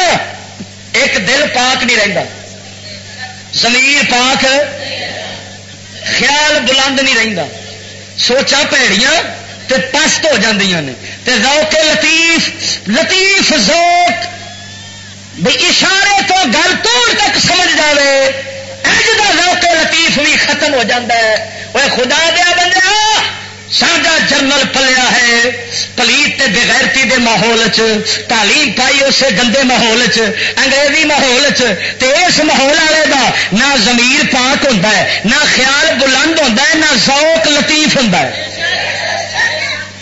ایک دل پاک نہیں رہتا زمیر پاک، خیال بلند نہیں رہتا سوچا پیڑیاں تے پست ہو تے روک لطیف لطیف ذوق۔ بھائی اشارے تو گل توڑ تک سمجھ جائے اج کا روک لطیف بھی ختم ہو جاتا ہے۔ وہ خدا دیا بندہ ساڈا جرنل پلیا ہے۔ پلیت بغیرتی دے ماحول تعلیم پائی اسے گندے ماحول انگریزی ماحول اس ماحول والے کا نہ زمیر پاک ہوں نہ خیال بلند ہوں نہ ذوق لطیف ہوں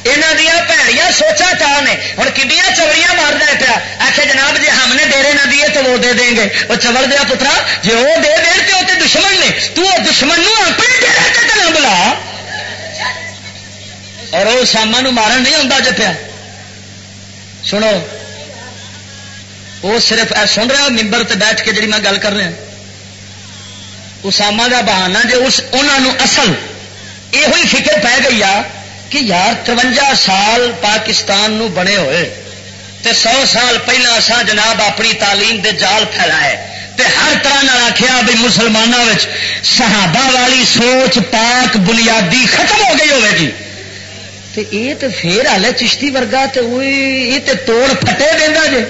یہاں دیا پیڑیاں سوچا چاہ نے ہوں کنڈیا چوڑیاں مارنا پیا آخر جناب جی ہم نے ڈیری نہ دیے تو وہ دے دیں گے وہ چوڑ دیا پترا جی وہ دے دیں تو وہ دشمن نے تو دشمن اپنے ڈیرے سے نہ بلا اور وہ ساما مارن نہیں آتا جی پیا سنو وہ صرف سن رہا ممبر تے بیٹھ کے جی میں گل کر رہا اسامہ کا بہانا جی اس اصل یہ فکر پی گئی آ کہ یار ترونجا سال پاکستان نو بنے ہوئے تے سو سال پہلے اصا جناب اپنی تعلیم دے جال پھیلائے تے ہر طرح آخیا بھی مسلمانوں صحابہ والی سوچ پاک بنیادی ختم ہو گئی ہوگی جی تے اے تے پھر ہال چشتی ورگا تے یہ تے توڑ پھٹے دینا جے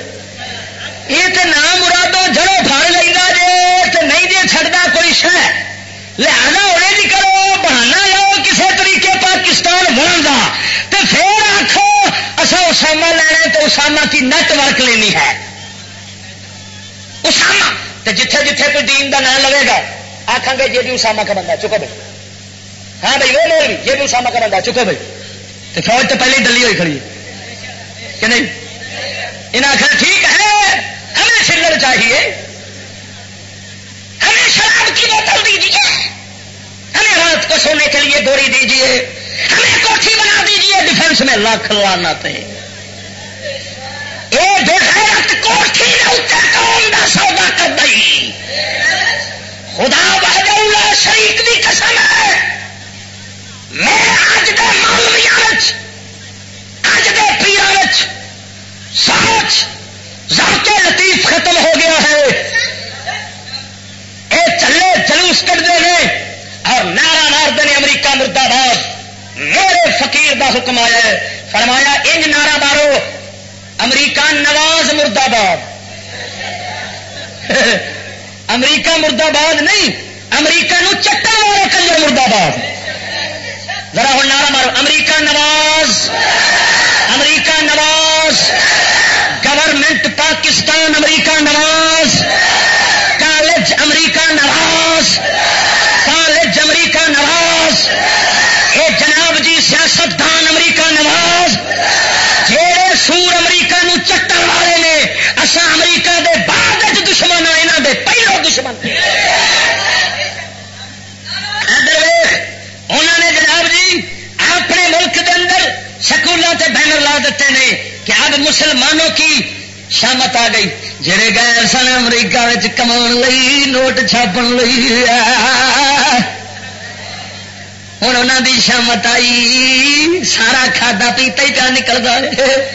یہ تے نام مرادو جڑوں پھڑ لینا جے تے نہیں دے چڑھتا کوئی شہ لہذا ہونے جی کرو بہانا لاؤ کسی طریقے پاکستان بن گا۔ تو پھر آخو اصا اسامہ لینا تو اسامہ کی نیٹ ورک لینی ہے۔ اسامہ تو جتھے جتھے کوئی دین کا نام لگے گا آخان گے، یہ بھی اسامہ کا بندہ چکو بھائی۔ ہاں بھائی، وہ مول بھی یہ بھی اسامہ کا بندہ چکو بھائی۔ تو فوج تو پہلے ڈلی ہوئی کھڑی ہے۔ کہ نہیں؟ انہیں آخر ٹھیک ہے، ہمیں سلر چاہیے۔ ہمیں شراب کی بوتل دیجیے۔ ہمیں رات کو سونے کے لیے گوری دیجیے۔ ہمیں کوٹھی بنا دیجیے۔ ڈیفینس میں لاکھ لانا تھے کوٹھی کا سودا کر دئی۔ خدا بہت شریک بھی قسم ہے۔ میں اج کے مولویا اج کے پیران سوچ ذاکے لطیف ختم ہو گیا ہے یہ چلے کرتے ہیں اور نارا مارتے ہیں امریکہ مردہ میرے فقیر دا حکم آیا ہے۔ فرمایا، انج نعرہ مارو، امریکہ نواز مردہ امریکہ مردہ نہیں، امریکہ نو چٹا والے کلر مردہ ذرا ہوں نعرہ مارو۔ امریکہ نواز امریکہ نواز۔ گورنمنٹ پاکستان، امریکہ نواز۔ کالج، امریکہ نواز کالج امریکہ نواز اے جناب جی سیاستدان امریکہ نواز جہے سور امریکہ نو چٹن والے نے اصا امریکہ دے بعد دشمن یہاں دے پہلو دشمن انہوں نے جناب جی اپنے ملک دے اندر سکولوں سے بینر لا دیتے ہیں کہ اب مسلمانوں کی شامت آ گئی۔ جڑے گئے سن امریکہ کما لی نوٹ چھاپن لی ہوں انہوں دی شامت آئی، سارا کھادا پیتا ہی پیا نکلتا ہے۔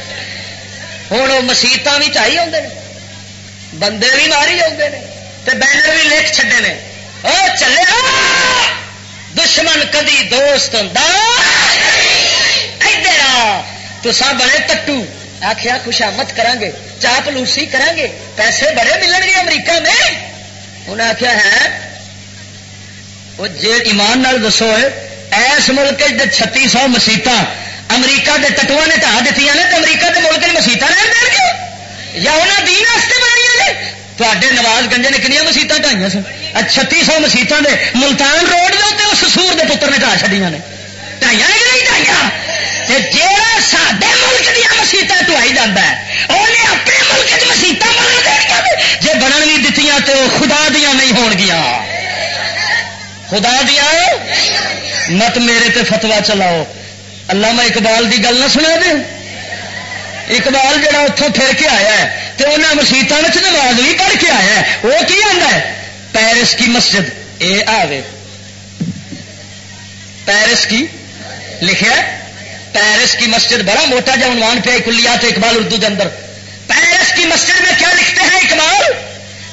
ہوں وہ مسیطا بھی چاہیے آتے ہیں بندے بھی ماری آتے ہیں بینر بھی لکھ چڈے نے۔ وہ چلے دشمن کدی دوست ہوں تو سا بڑے تٹو۔ آخیا خوشامت کریں گے چاپ لوسی کریں گے پیسے بڑے ملن گے امریکہ میں؟ انہیں آخیا ہے وہ جی ایمان نال دسو ایس ملک چھتی سو مسیت امریکہ کے ٹٹوا نے ٹا دیتی نے تو امریکہ کے ملک مسیت رہن دیں گے؟ یا انہیں دین واسطے بنائی نے؟ تے نواز گنجے نے کنیا مسیت ٹائیا سن؟ اچھا، چھتی سو مسیتوں کے ملتان روڈ دے اس سور کے پتر نے ٹا چڑیا نے۔ ٹائیا کہ نہیں ٹائیا جا سڈے ملک دیا مسیت ٹوائی جانا ہے انہیں اپنے ملک مسیت بنا دیا جی بنن بھی دیتی تو خدا دیا نہیں ہون گیا خدا دیا مت میرے تے فتوا چلاؤ۔ اللہ میں اقبال دی گل نہ سنا دے جی۔ اقبال جڑا اتوں پھر کے آیا ہے تو انہیں مسیطوں نماز بھی پڑھ کے آیا ہے، وہ کی آتا ہے؟ پیرس کی مسجد، اے آوے پیرس کی لکھا پیرس کی مسجد بڑا موٹا جا عنوان پہ کلیات اقبال اردو کے اندر۔ پیرس کی مسجد میں کیا لکھتے ہیں اقبال؟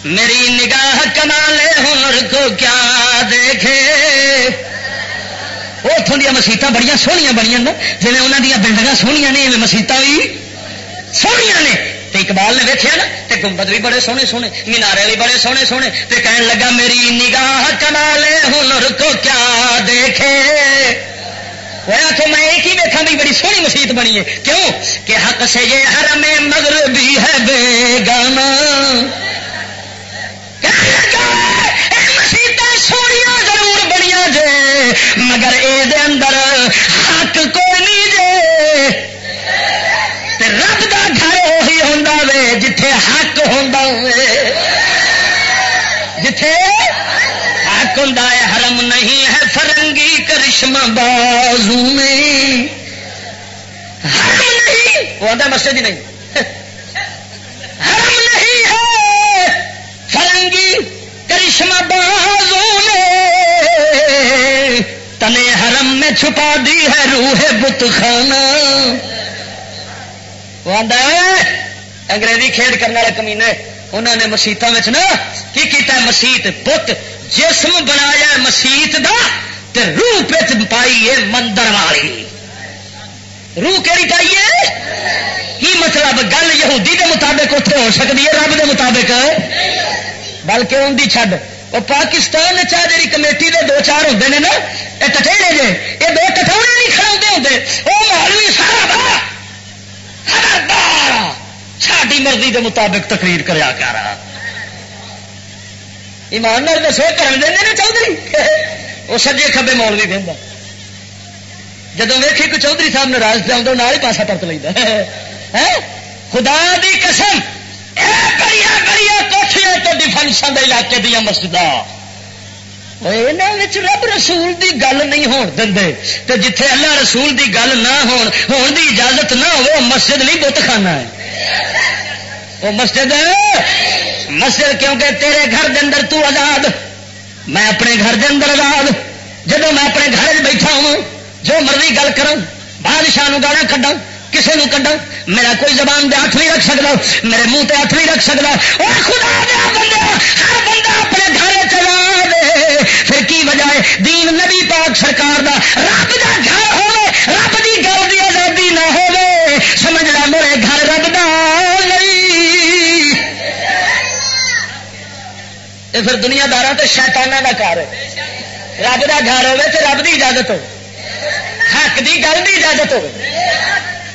میری نگاہ کمال ہنر کو کیا دیکھے؟ وہ اتوں دیا مسیطا بڑی سوہنیا بڑی جی انہوں دیا بلڈنگ سوہنیا نے مسیطا بھی سوہنیا نے۔ اقبال نے ویکیا نا تو گنبد بھی بڑے سونے سونے، مینارے بھی بڑے سونے سونے تو کہنے لگا میری نگاہ کمال ہنر کو کیا دیکھے؟ میں ایک ہی دیکھا بھی بڑی سونی مسیت بنی ہے۔ کیوں؟ کہ حق سے یہ ہر میں مگر بھی ہے بے گانا مسیت سونیا ضرور بنیا جے، مگر اے دے اندر حق کوئی نہیں جے۔ رب دا گھر وہی ہوں وے، جتھے حق ہوں جتھے حق حرم نہیں ہے، فرنگی کرشمہ بازو میں۔ حرم نہیں، وہ آتا مسجد ہی نہیں۔ حرم نہیں ہے، فرنگی کرشمہ بازو میں۔ تنے حرم میں چھپا دی ہے روح بت خانہ۔ وہ انگریزی کھیڈ کرنے والے کمینے، انہوں نے مسیطوں میں نا، کی کیتا ہے مسیت پت؟ جسم بنایا مسیت دا، تے روح پچ پائی ہے مندر والی۔ روح کہڑی پائیے کی مطلب؟ گل یہودی دے مطابق اتنے ہو سکتی ہے، رب دے مطابق۔ بلکہ ان کی چھڈ۔ وہ پاکستان چاہ جی کمیٹی دے دو چار ہوتے ہیں نا یہ ٹٹے جے یہ دو کٹونے نہیں کھڑے ہوتے وہ مولوی سارا خبردار۔ ساری مرضی کے مطابق تقریر کریا کر ایمان دسو کر دیں نا چودھری؟ وہ سجے کبے مول بھی کہ جب ویکھی کوئی چودھری صاحب ناراض پہ آؤں نہ ہی پاسا پرت لینا ہاں؟ خدا دی قسم بڑی بڑی کوٹھیاں تو ڈیفینس علاقے دیا مسجد رب رسول دی گل نہیں ہون دے تو جتھے اللہ رسول دی گل نہ ہون ہون دی اجازت نہ ہو مسجد نہیں بت خانا ہے۔ وہ مسجد مسجد کیونکہ تیرے گھر دے اندر تو آزاد۔ میں اپنے گھر دے اندر آزاد۔ جب میں اپنے گھر بیٹھا ہوں، جو مرضی گل کروں، بادشاہ گانا کھڈا کسی نے کڈا میرا کوئی زبان دے ہاتھ نہیں رکھ سکتا میرے منہ تے ہاتھ نہیں رکھ سکتا خدا دیا بندہ ہر بندہ اپنے گھر چلا دے پھر کی وجہ ہے؟ دین نبی پاک سرکار دا۔ رب دا گھر ہو پھر دنیا دار تو شیتانہ کا کار ہے۔ رب کا گھر ہوے تو رب کی اجازت ہو حق کی گل کی اجازت ہو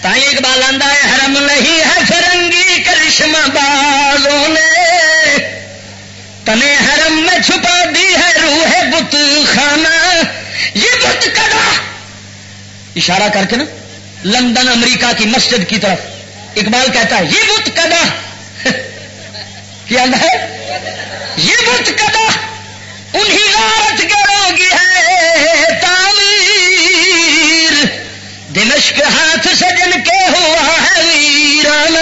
تھی اقبال آتا ہے، حرم نہیں ہے فرنگی کرشم بازوں نے۔ تنے حرم میں چھپا دی ہے روح بت خانہ۔ یہ بت کدا اشارہ کر کے نا، لندن، امریکہ کی مسجد کی طرف۔ اقبال کہتا ہے، یہ بت کدا کیا ہے؟ بت کدا انہیں رات کرو گی ہے، تعمیر۔ دمشق ہاتھ سجن کے ہوا ہے ویران۔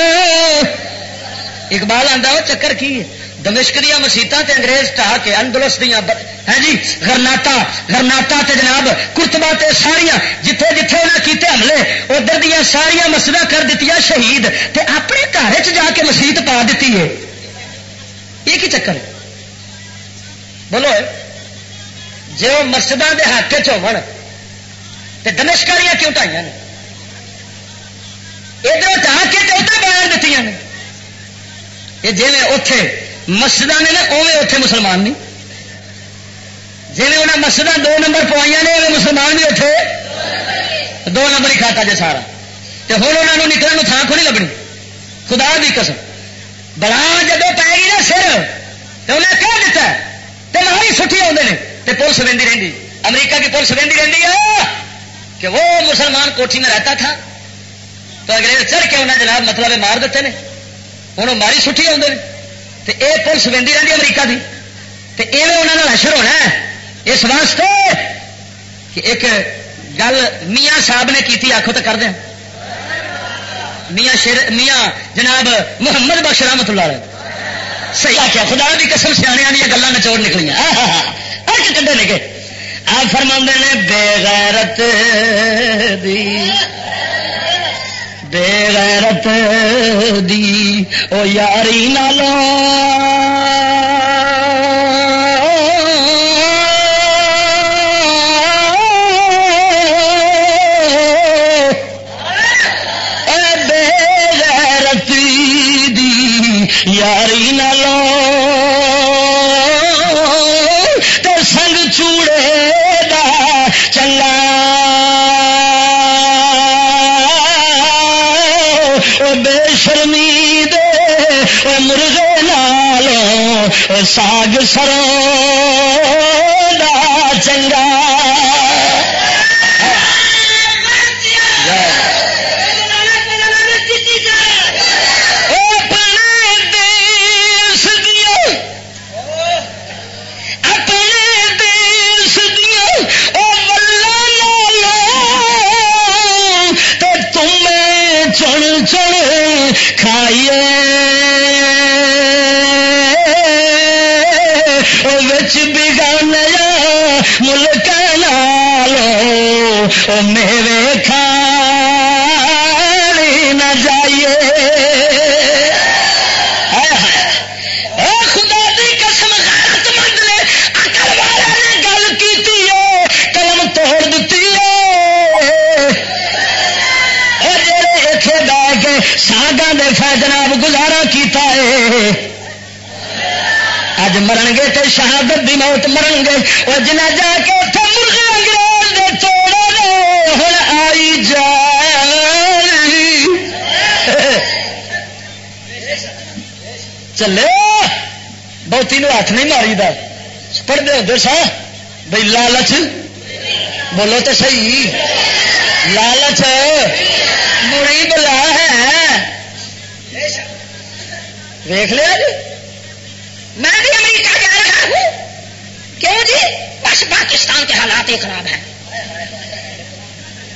اقبال آتا وہ چکر کی دمشق دیا مسیطا تے انگریز ٹا کے، اندلس دیا ہے جی گرناتا گرناتا تے جناب کرتبا تے ساریا جتھے جتھے انہیں کیتے حملے، ادھر دیا ساریا مسجد کر دیتی شہید، تے اپنے گھر چ جا کے مسیت پا دیتی ہے۔ یہ کی چکر بولو جی وہ مسجد کے حق چ دمشکاریاں کیوں ٹائیا نے؟ ادھر ٹا کے تو ادھر بیان دیتی ہیں یہ جی اتے مسجد نے نا اوے اتے مسلمان نہیں۔ جی انہیں مسجد دو نمبر پوائی نے اوے مسلمان بھی اتے دو نمبر ہی کھاتا جی سارا۔ تو ہوں انہوں نکلنے تھان کو نہیں لبنی۔ خدا بھی قسم۔ بلا جب پی گئی نا سر تو انہیں کہہ دیتا تو ماری چھٹی آتے ہیں تو پولیس وی رہی امریکہ کی پولیس وی رہی ہے کہ وہ مسلمان کوٹھی میں رہتا تھا۔ تو انگریز چڑھ کے انہیں جناب مطلب مار دیتے ہیں ہوں ماری چھٹی آتے ہیں تو یہ پولیس وی رہی امریکہ کی تو یہ انہوں نے اشر ہونا ہے۔ اس واسطے کہ ایک گل میاں صاحب نے کی آخو تو کر دیں۔ میاں شیر، میاں جناب محمد بخش رحمت اللہ علیہ۔ صحیح آخیا خدا بھی قسم سیاح دیا گلان نچوڑ نکلیاں۔ کنڈے نکے آ فرما نے بے غیرت دی بے غیرت دی۔ او یاری نالو ساگ بھائی لالچ؟ بولو تو صحیح۔ لالچ؟ مڑی بلا ہے۔ ویخ لیا جی؟ میں بھی امریکہ جا رہا ہوں۔ کیوں جی؟ بس پاکستان کے حالات ہی خراب ہیں۔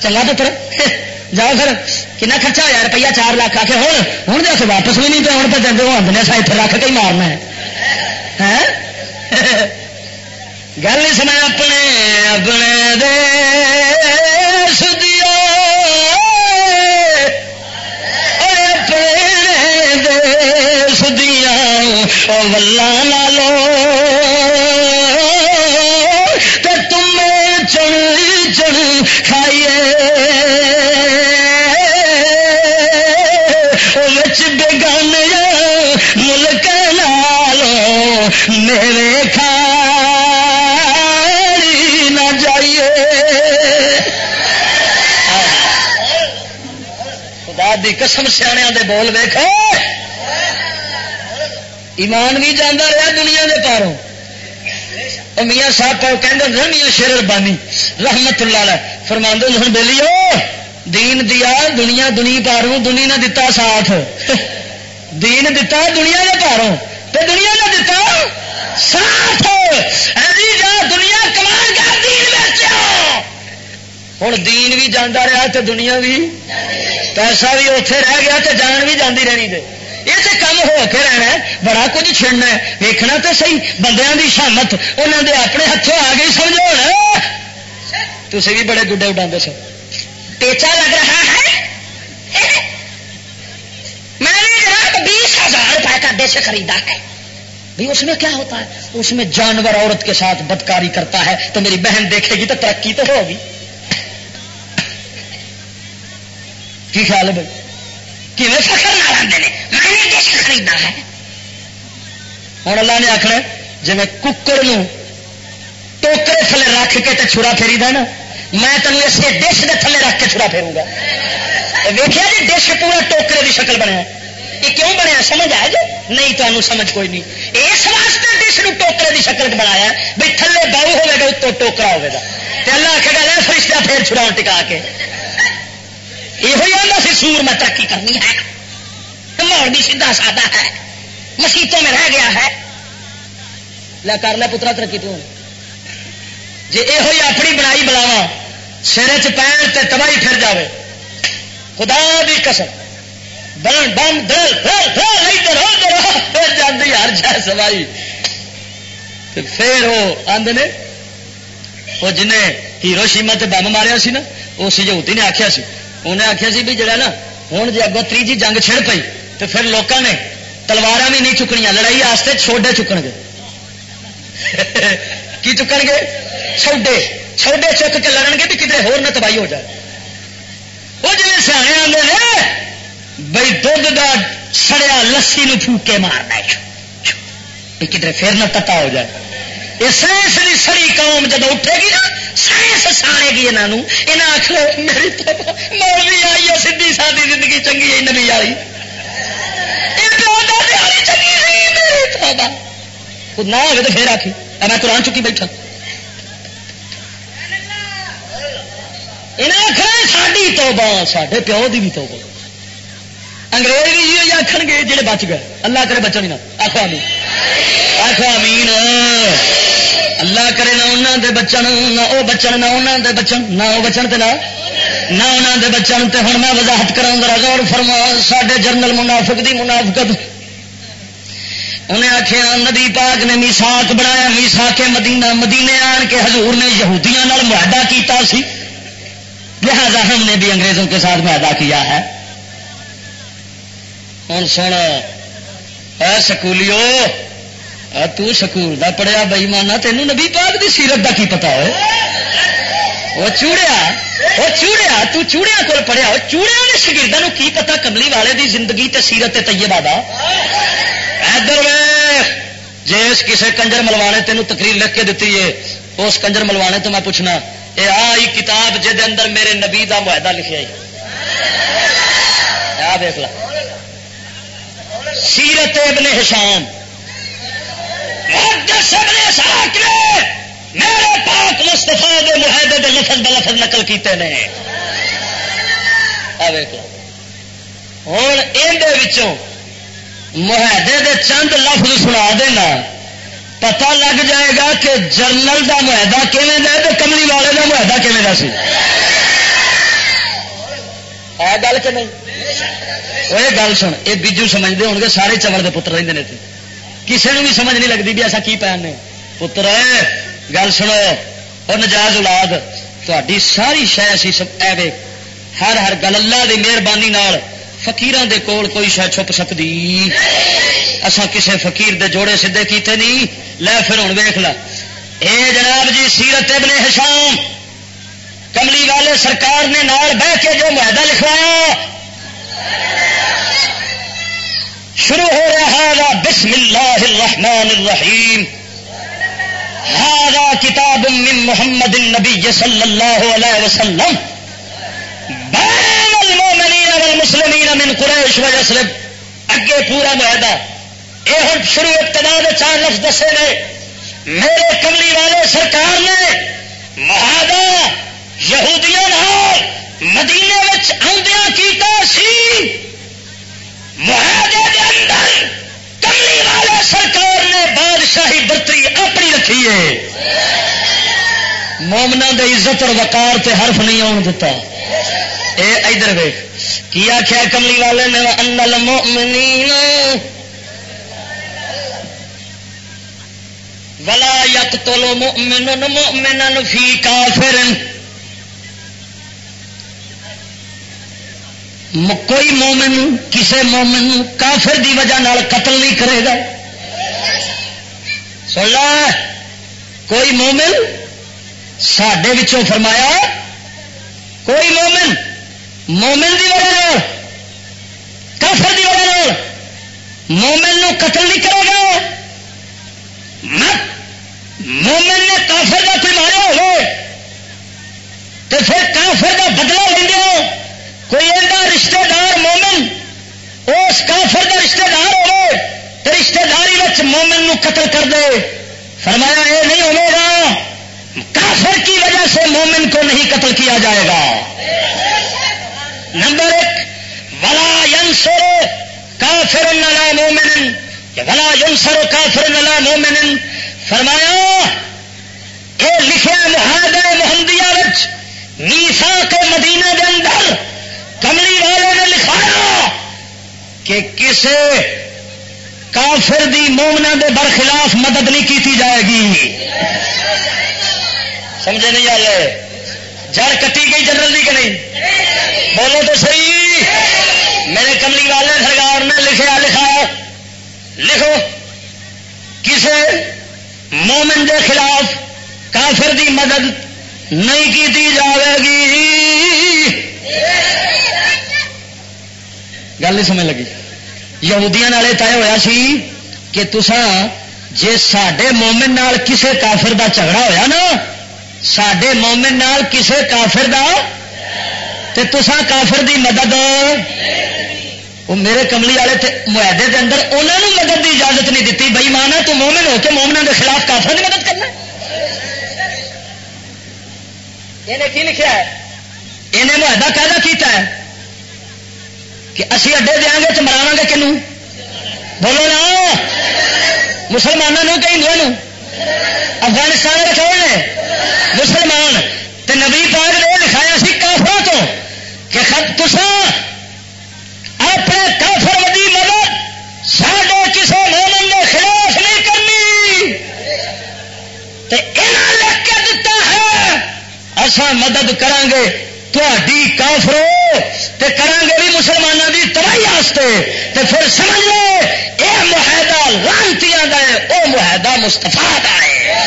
چلا پتر۔ جاؤ پھر۔ کنا خرچہ ہوا روپیہ چار لاکھ آ کے۔ ہوں ہوں جیسے واپس بھی نہیں تو ہوں تو آدھے سا اتنے رکھ کے ہی مارنا ہے۔ گل سنا اپنے اپنے دے سدیو۔ اپنے دے سدیا ولہ لالو تو تم چڑ چڑ کھائیے۔ میرے دی قسم سیا دے بول دیکھو ایمان بھی جانا رہا دنیا دے پاروں۔ میاں صاحب پاؤ کہ میاں شیر ربانی رحمت اللہ فرما سن بہلی دین دیا دنیا دنی پاروں دنیا نے دتا ساتھ۔ دین دتا دنیا نے پاروں تو دنیا نے دتا ساتھ۔ جی، جا دنیا کمان کر دین ہوں دین بھی جانا رہا تو دنیا بھی پیسہ بھی اتے رہ گیا تو جان بھی جاتی رہنی دے یہ تو کم ہو کے رہنا ہے بڑا کچھ چھڑنا ہے ویکنا تو صحیح بندیاں دی شامت انہوں دے اپنے ہاتھوں آ گئی سمجھو تھی بھی بڑے گڈے اڈا سو پیچا لگ رہا ہے میں نے جناب بیس ہزار روپئے کا ڈش خریدا ہے اس میں کیا ہوتا ہے اس میں جانور عورت کے ساتھ بدکاری کرتا ہے تو میری بہن دیکھے گی تو ترقی تو ہوگی کی خیال ہے بھائی کہ فخر نہ آدھے میں نے دیش خریدنا ہے؟ ہوں اللہ نے آخر جی میں ککر ٹوکرے تھلے رکھ کے تو چھڑا پھیری دا نا، میں تمہیں اسے ڈش کے تھلے رکھ کے چھڑا پھیروں گا ویخیا جی ڈش پورا ٹوکرے کی شکل بنیا یہ کیوں بنیا سمجھ آیا جی؟ نہیں تمہیں سمجھ کوئی نہیں۔ اس واسطے ڈش نو ٹوکرے کی شکل بنایا بھائی تھلے باؤ ہوے گا اتو ٹوکرا ہوے گا۔ اللہ آخے گا فرشتہ پھر چھڑاؤ ٹکا کے۔ یہ آتا سی سور میں ترقی کرنی ہے۔ ماحول بھی سیدھا سادہ ہے۔ مسیتوں میں رہ گیا ہے۔ لے کر لے پترا ترقی تو۔ جی یہ اپنی بنائی بلاوا سر چ تباہی پھر جائے خدا بھی قسم۔ بن بن دل پھر جاتی ہر جائے سوائی۔ پھر وہ آدھے نے، وہ جنہیں ہیرو شیما تے بم ماریا سی نا اس یہودی نے آخیا سی۔ انہیں آخیا سی بھی جڑا نا ہوں جی اگوں تیجی جنگ چھڑ پئی تو پھر لوگوں نے تلوار بھی نہیں چکنیا لڑائی واسطے چھوڈے چکن گے۔ کی چکن گے؟ چھوڈے چھوڈے چک کے لڑن گے بھی کتنے ہور نہ تباہی ہو جائے۔ وہ جی سیانے آتے ہیں بھائی دھد کا سڑیا لسی نو پھوک کے مارنا کدھر پھر نہ پتا ہو جائے۔ یہ سائنس کی سڑی قوم جب اٹھے گی نا، سائنس ساڑے گی یہاں یہاں آخ لو میری مولوی آئی ہے سی سادی زندگی چنگی ہے، نبی آئی۔ نہ ہوگی تو پھر آخی میں قرآن چکی بیٹھا۔ آخر ساری توبہ سڈے پیو کی بھی توبہ۔ انگریز بھی یہ آخر گے جہے بچ گئے۔ اللہ کرے بچن نہ۔ آخو امین آخو امین اللہ کرے نہ انہوں دے بچن، نہ وہ بچن، نہ انہوں دے بچن، نہ وہ بچن تے نہ نہ انہوں دے بچن تے ہوں میں وضاحت کرا ذرا غور فرما سڈے جرنل منافق دی منافقت۔ انہیں آخیا نبی پاک نے میساک بنایا میسا کے مدینہ، مدینے آن کے حضور نے یہودیاں معاہدہ کیتا سی۔ لہذا ہم نے بھی انگریزوں کے ساتھ معاہدہ کیا ہے۔ ہوں سن اے سکولیو تو سکول کا پڑھیا بئی مانا تینوں نبی پاک دی سیرت کا کی پتا ہے؟ وہ چوڑیا وہ چوڑیا، تو چوڑیا کول پڑھیا، وہ چوڑیا نے شگردوں کی پتا کملی والے دی زندگی تے سیرت طیبہ دا۔ ادھر جس کسے کنجر ملوانے تینوں تقریر لکھ کے دیتی ہے، اس کنجر ملوانے تو میں پوچھنا یہ آئی کتاب جہد اندر میرے نبی کا معاہدہ لکھا دیکھ لا۔ سیرت ابن حشام میرے پاک مستفا کے معاہدے کے لفظ بلفظ نقل کیتے ہیں ہوں یہ معاہدے دے چند لفظ سنا دینا۔ پتا لگ جائے گا کہ جرنل کا معاہدہ کھے دا تو کملی والے کا معاہدہ کھے کا سی۔ گل کہ نہیں؟ وہ گل سن، یہ بیجو سمجھتے ہو گے سارے چمڑ کے پتر رہتے ہیں کسی نے بھی سمجھ نہیں لگتی بھی ایسا کی پہننے پتر، گل سنو، اور نجائز اولاد تاری ساری شہ سی ہر ہر گل اللہ کی مہربانی فکیران دے کول کوئی شہ چھپ سکتی اسا کسے فقیر دے جوڑے سیدے کیتے نہیں لے پھر ہوں ویخ لا۔ اے جناب جی سیرت ابن حشام، کملی والے سرکار نے نال بہ کے جو معاہدہ لکھوایا۔ شروع ہو رہا ہے بسم اللہ الرحمن الرحیم۔ هذا کتاب من محمد النبی صلی اللہ علیہ وسلم۔ بین المومنین والمسلمین من قریش و یسرب اگے پورا معاہدہ۔ یہ ہوں شروع ابتدا میں چار لفظ دسے نے میرے کملی والے سرکار نے معاہدہ یہودیاں مدینے آدیا کیتا سی۔ معاہدے اندر کملی والے سرکار نے بادشاہی برتری اپنی رکھی ہے۔ مومنا دے عزت اور وقار تے حرف نہیں آن دتا۔ اے ادھر ویخ کی آخیا کملی والے نے؟ ان المؤمنین ولا یک تولو مؤمن مؤمنا فی کافر کوئی مومن کسے مومن کافر دی وجہ نال قتل نہیں کرے گا؟ سن کوئی مومن سڈے فرمایا، کوئی مومن مومن دی وجہ کافر دی وجہ مومن نو قتل نہیں کرے گا؟ مومن نے کافر کا کوئی مارا ہو تو پھر کافر کا بدلا لے کوئی ایڈا رشتہ دار مومن اس کافر کا رشتہ دار ہو تو رشتے داری مومن نو قتل کر دے۔ فرمایا یہ نہیں ہوگا کافر کی وجہ سے مومن کو نہیں قتل کیا جائے گا۔ نمبر ایک، ولا ینسر کافر نلا مومن۔ بلا یم سرو کافر نلا مومن۔ فرمایا یہ لکھا محاذ محمدیا میسا کے مدینے کے اندر کملی والے نے لکھایا کہ کسے کافر دی مومنا دے برخلاف مدد نہیں کی جائے گی۔ سمجھے نہیں آئے جڑ کٹی گئی جنرل دی کہ نہیں؟ بولو تو صحیح۔ میرے کملی والے سرکار نے لکھا لکھایا لکھو۔ کسے مومن دے خلاف کافر دی مدد نہیں کی جائے گی۔ گل نہیں سمجھ لگی۔ یہودیاں والے طے ہوا سی کہ تسا جے سڈے مومن نال کسے کافر دا جھگڑا ہویا نا سڈے مومن نال کسے کافر دا تے تسا کافر دی مدد وہ میرے کملی والے معاہدے کے اندر انہوں نے مدد کی اجازت نہیں دیتی بئی مانا تو مومن ہو کے مومنا کے خلاف کافر کی مدد کرنا۔ کی لکھا ہے؟ انہیں معاہدہ کیتا ہے؟ کہ اسی اڈے دیا گے تو مراوا گے کنو بولو نا۔ مسلمانوں کہ ہندو افغانستان میں چھوڑنے مسلمان۔ تے نبی پاک نے لکھایا سی کافر تو کہ تسا اپنے کافر ودی مدد ساڈے کسی مومن کے خلاف نہیں کرنی۔ لکھ کے دتا ہے اصا مدد کران گے تھی کافرو تے کران گے بھی مسلمانوں کی تباہی واسطے تے پھر سمجھ لو یہ معاہدہ لانتی کا ہے وہ معاہدہ مستفا کا ہے۔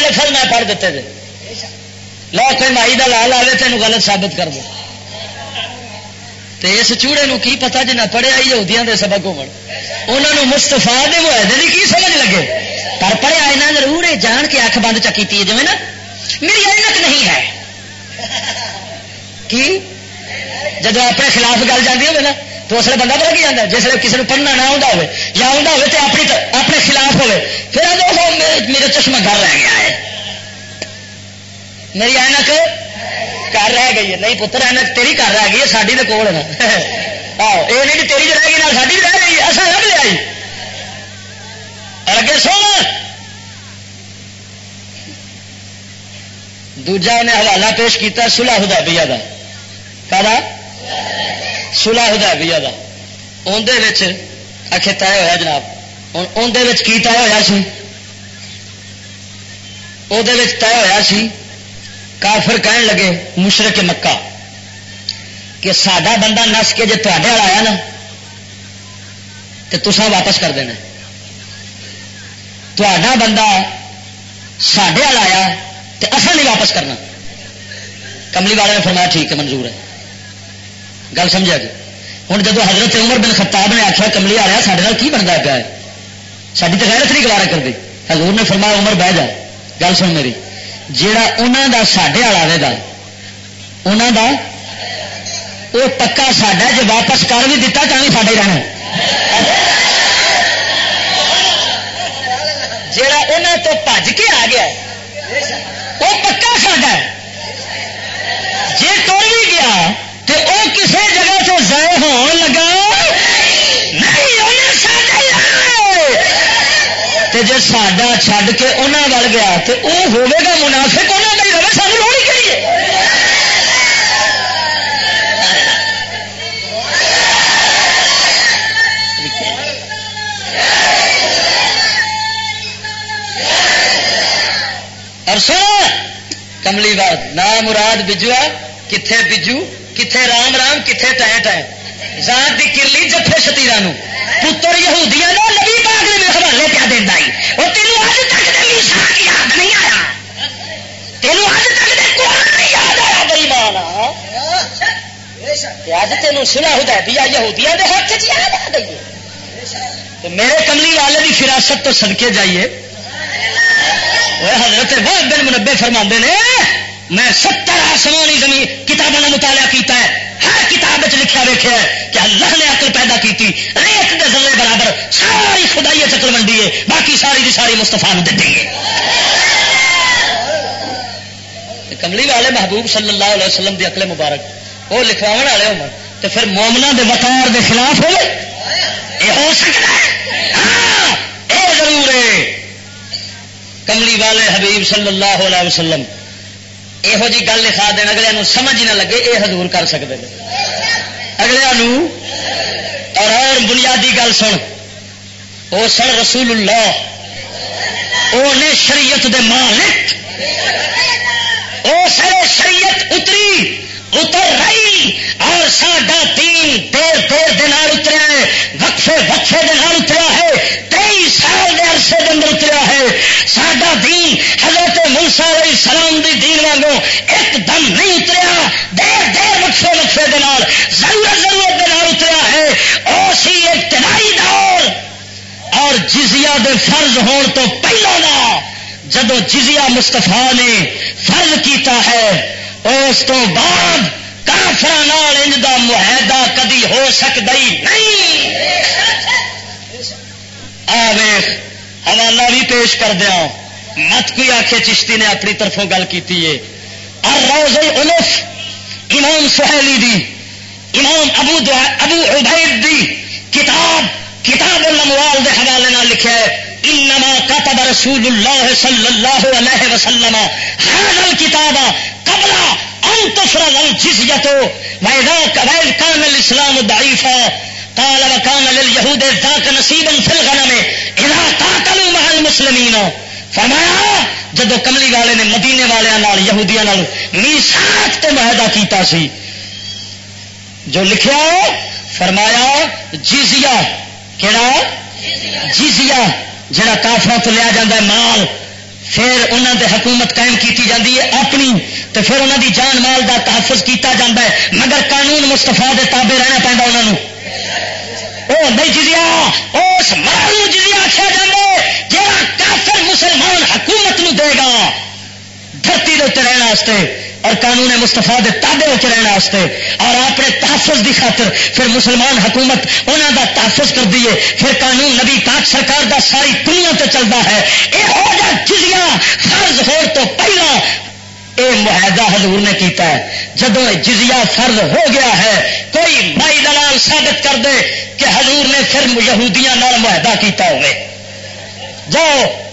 لفظ میں پڑھ دیتے جی۔ تھے لو کوئی مائی کا لال آئے تین غلط ثابت کر دو۔ اس چوڑے نو کی پتا جنا پڑھیا یہودیاں دے سبق ہو انہوں نے مستفا دے معاہدے کی کی سمجھ لگے؟ پر پڑھیا یہاں ضرور ہے، جان کے اکھ بند چکی جی نا، میری اینک نہیں ہے۔ کی؟ جب اپنے خلاف گل جاتی ہوگی نا، تو اس لیے بندہ پتا کی جاتا جس کسی نے پڑھنا نہ آتا ہو یا آتا ہو تو اپنی اپنے خلاف ہوے، پھر آدھا میرا چشمہ گھر رہ گیا ہے۔ میری اینک گھر رہ گئی ہے نہیں پتر اینک تیری گھر رہ گئی ہے ساری تو کول ہے آؤ یہ نہیں تیری جو رہ گئی نہ ساری رہ گئی اصل لب لیا اگے سو دوجا انہیں حوالہ پیش کیا سلاح ہدا بیا کا سلا ہدایبیا کا اندر آخر طے ہوا جناب ہوں اندر کی طے ہوا سی وہ طے ہوا سی کافر کہن لگے، مشرق مکہ، کہ سڈا بندہ نس کے جی تے آیا نا تو تسا واپس کر دینا۔ تا بندہ سڈے آیا تو اصل نہیں واپس کرنا۔ کملی والے نے فرمایا، ٹھیک ہے، منظور ہے۔ گل سمجھا جی؟ ہوں جب حضرت عمر بن خطاب نے آخیا کملی آ رہا سارے کی بنتا پیا ساری تو غیرت نہیں گوارا کرتی حضور نے فرمایا، عمر بہ جا۔ گل سن میری۔ جا دا ساڈے والا دا انہوں دا وہ پکا ساڈا جی واپس کر بھی دتا تو بھی ساڈے رہنا جا انہوں تو بج کے آ گیا وہ پکا ساڈا جی تر بھی گیا وہ کسی جگہ سے ضائع ہون لگا جی ساڈا چھڈ کے انہوں وال گیا تو وہ ہوگا منافق انہوں نہیں رہے، سانو لوڑ ہی کریے اور سو کملی بات نام مراد بجوا کتنے بجو کتنے رام رام کتنے ٹائم ٹائم ذات کی کرلی جفے شتیرا پتر یہودیا تینوں سنا ہو دیا یہودیا کے ہاتھ چ یاد آ گئی تو میرے کملی والے کی فراست تو سدکے جائیے۔ حضرت بہت بن منبے فرما نے، میں ستر آسمانی زمین کتابوں کا مطالعہ کیتا ہے، ہر کتاب لکھا ویخیا کہ اللہ نے عقل پیدا کی ریت کے ذلے برابر ساری خدائی چکل منڈی ہے، باقی ساری کی ساری مستفا دیں گے کملی والے محبوب صلی اللہ علیہ وسلم دی عقل مبارک، وہ لکھوا والے ہو تو پھر مومنا دے وقار دے خلاف ہو یہ ہو سکتا ہے؟ ہاں، یہ ضرور ہے۔ کملی والے حبیب صلی اللہ علیہ وسلم یہو جی گل لکھا دین اگلے سمجھ نہ لگے یہ حضور کر سکتے ہیں اگلے اور اور بنیادی گل سن۔ وہ سن رسول اللہ وہ نے شریعت دے مالک۔ وہ شریعت اتری، اتر رہی اور ساڈا تین دیر دیر دن اتریا ہے، وقفے وقفے دن اتریا ہے تئی سال کے عرصے کے اندر اتریا ہے۔ ساڈا دین حضرت موسا علیہ السلام دی دین وانگو ایک دم نہیں اتریا۔ دیر دیر وقفے وقفے دن ضرورت ضرورت دن اتریا ہے۔ اور سی ابتدائی دور اور جزیا دے فرض ہون تو پہلو دا۔ جدو جزیا مستفا نے فرض کیتا ہے، اس تو بعد کافر انج دا معاہدہ کدی ہو سکتا ہی نہیں آویخ حوالہ بھی پیش کر دیا مت کوئی آخے چشتی نے اپنی طرفوں گل کی روز الف امام سہیلی دی، امام ابو ابو عبید دی کتاب کتاب الاموال دے حوالے لکھا ہے۔ انما كتب رسول اللہ صلی اللہ علیہ وسلم هذا الكتاب قبل ان تفرض الجزيه واذا كان الاسلام ضعيفا، قال وكان لليهود ذاك نصيبا في الغنم. اذا قاتلوا مع المسلمين، فرمایا، جدو کملی والے نے، مدینے والوں یہودیاں میساک تو معاہدہ کیتا سی۔ جو لکھیا فرمایا جیزیا کہڑا جیزیا جڑا کافروں تو لیا جا مال، پھر انہوں دے حکومت قائم کی جاتی ہے اپنی تو پھر انہوں دی جان مال دا تحفظ کیتا جاتا ہے، مگر قانون مستفا دے تابے رہنا پہنتا انہوں وہ نہیں جزیا اس مال جزیا آخیا جائے جا کافر مسلمان حکومت نو دے گا۔ دھرتی کے رہنے اور قانون مستفا دے تابے رہنے واسطے اور اپنے تحفظ دی خاطر پھر مسلمان حکومت انہوں دا تحفظ کر دیے پھر قانون نبی پاک سرکار دا ساری دنیا تے چلتا ہے۔ یہ ہو جا جزیا فرض ہو تو پہلا یہ معاہدہ حضور نے کیتا ہے۔ جدو جزیا فرض ہو گیا ہے، کوئی بائی دلال ثابت کر دے کہ حضور نے پھر یہودیاں معاہدہ کیتا ہوئے۔ جاؤ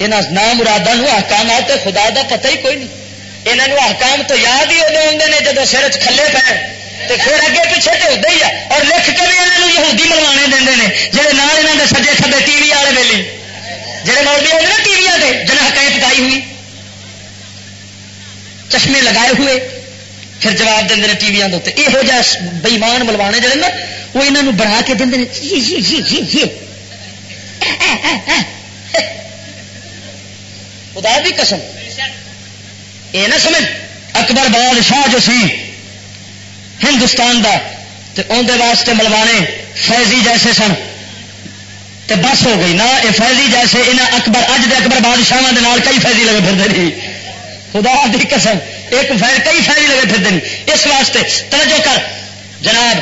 یہاں نام مرادہ احکامات خدا دا پتہ ہی کوئی نہیں یہاں احکام تو یاد ہی ادو آتے ہیں جب سر چلے پے تو پھر اگے پیچھے تو ہوتا ہی ہے اور لکھ کے بھی یہاں یہودی ملوانے دے ہیں جہے نال یہاں کے سجے کھبے ٹی وی والے ویلی جہے مولوی ہوتے نا ٹی وی کے جنہیں حکائی پکائی ہوئی چشمے لگائے ہوئے پھر جواب دیں ٹی وی یہو جہ بئیمان ملوانے جڑے نا وہ یہاں بنا کے دیں جی جی جی جی جی خدا بھی قسم۔ یہ نہ سمجھ، اکبر بادشاہ جو سی ہندوستان دا، تے اندر واسطے ملوانے فیضی جیسے سن۔ تے بس ہو گئی، نہ یہ فیضی جیسے انہیں اکبر، اج دے اکبر بادشاہ کے نال کئی فیضی لگے پھرتے نہیں خدا دی قسم، ایک فیض، کئی فیضی لگے پھرتے نہیں اس واسطے توجہ کر۔ جناب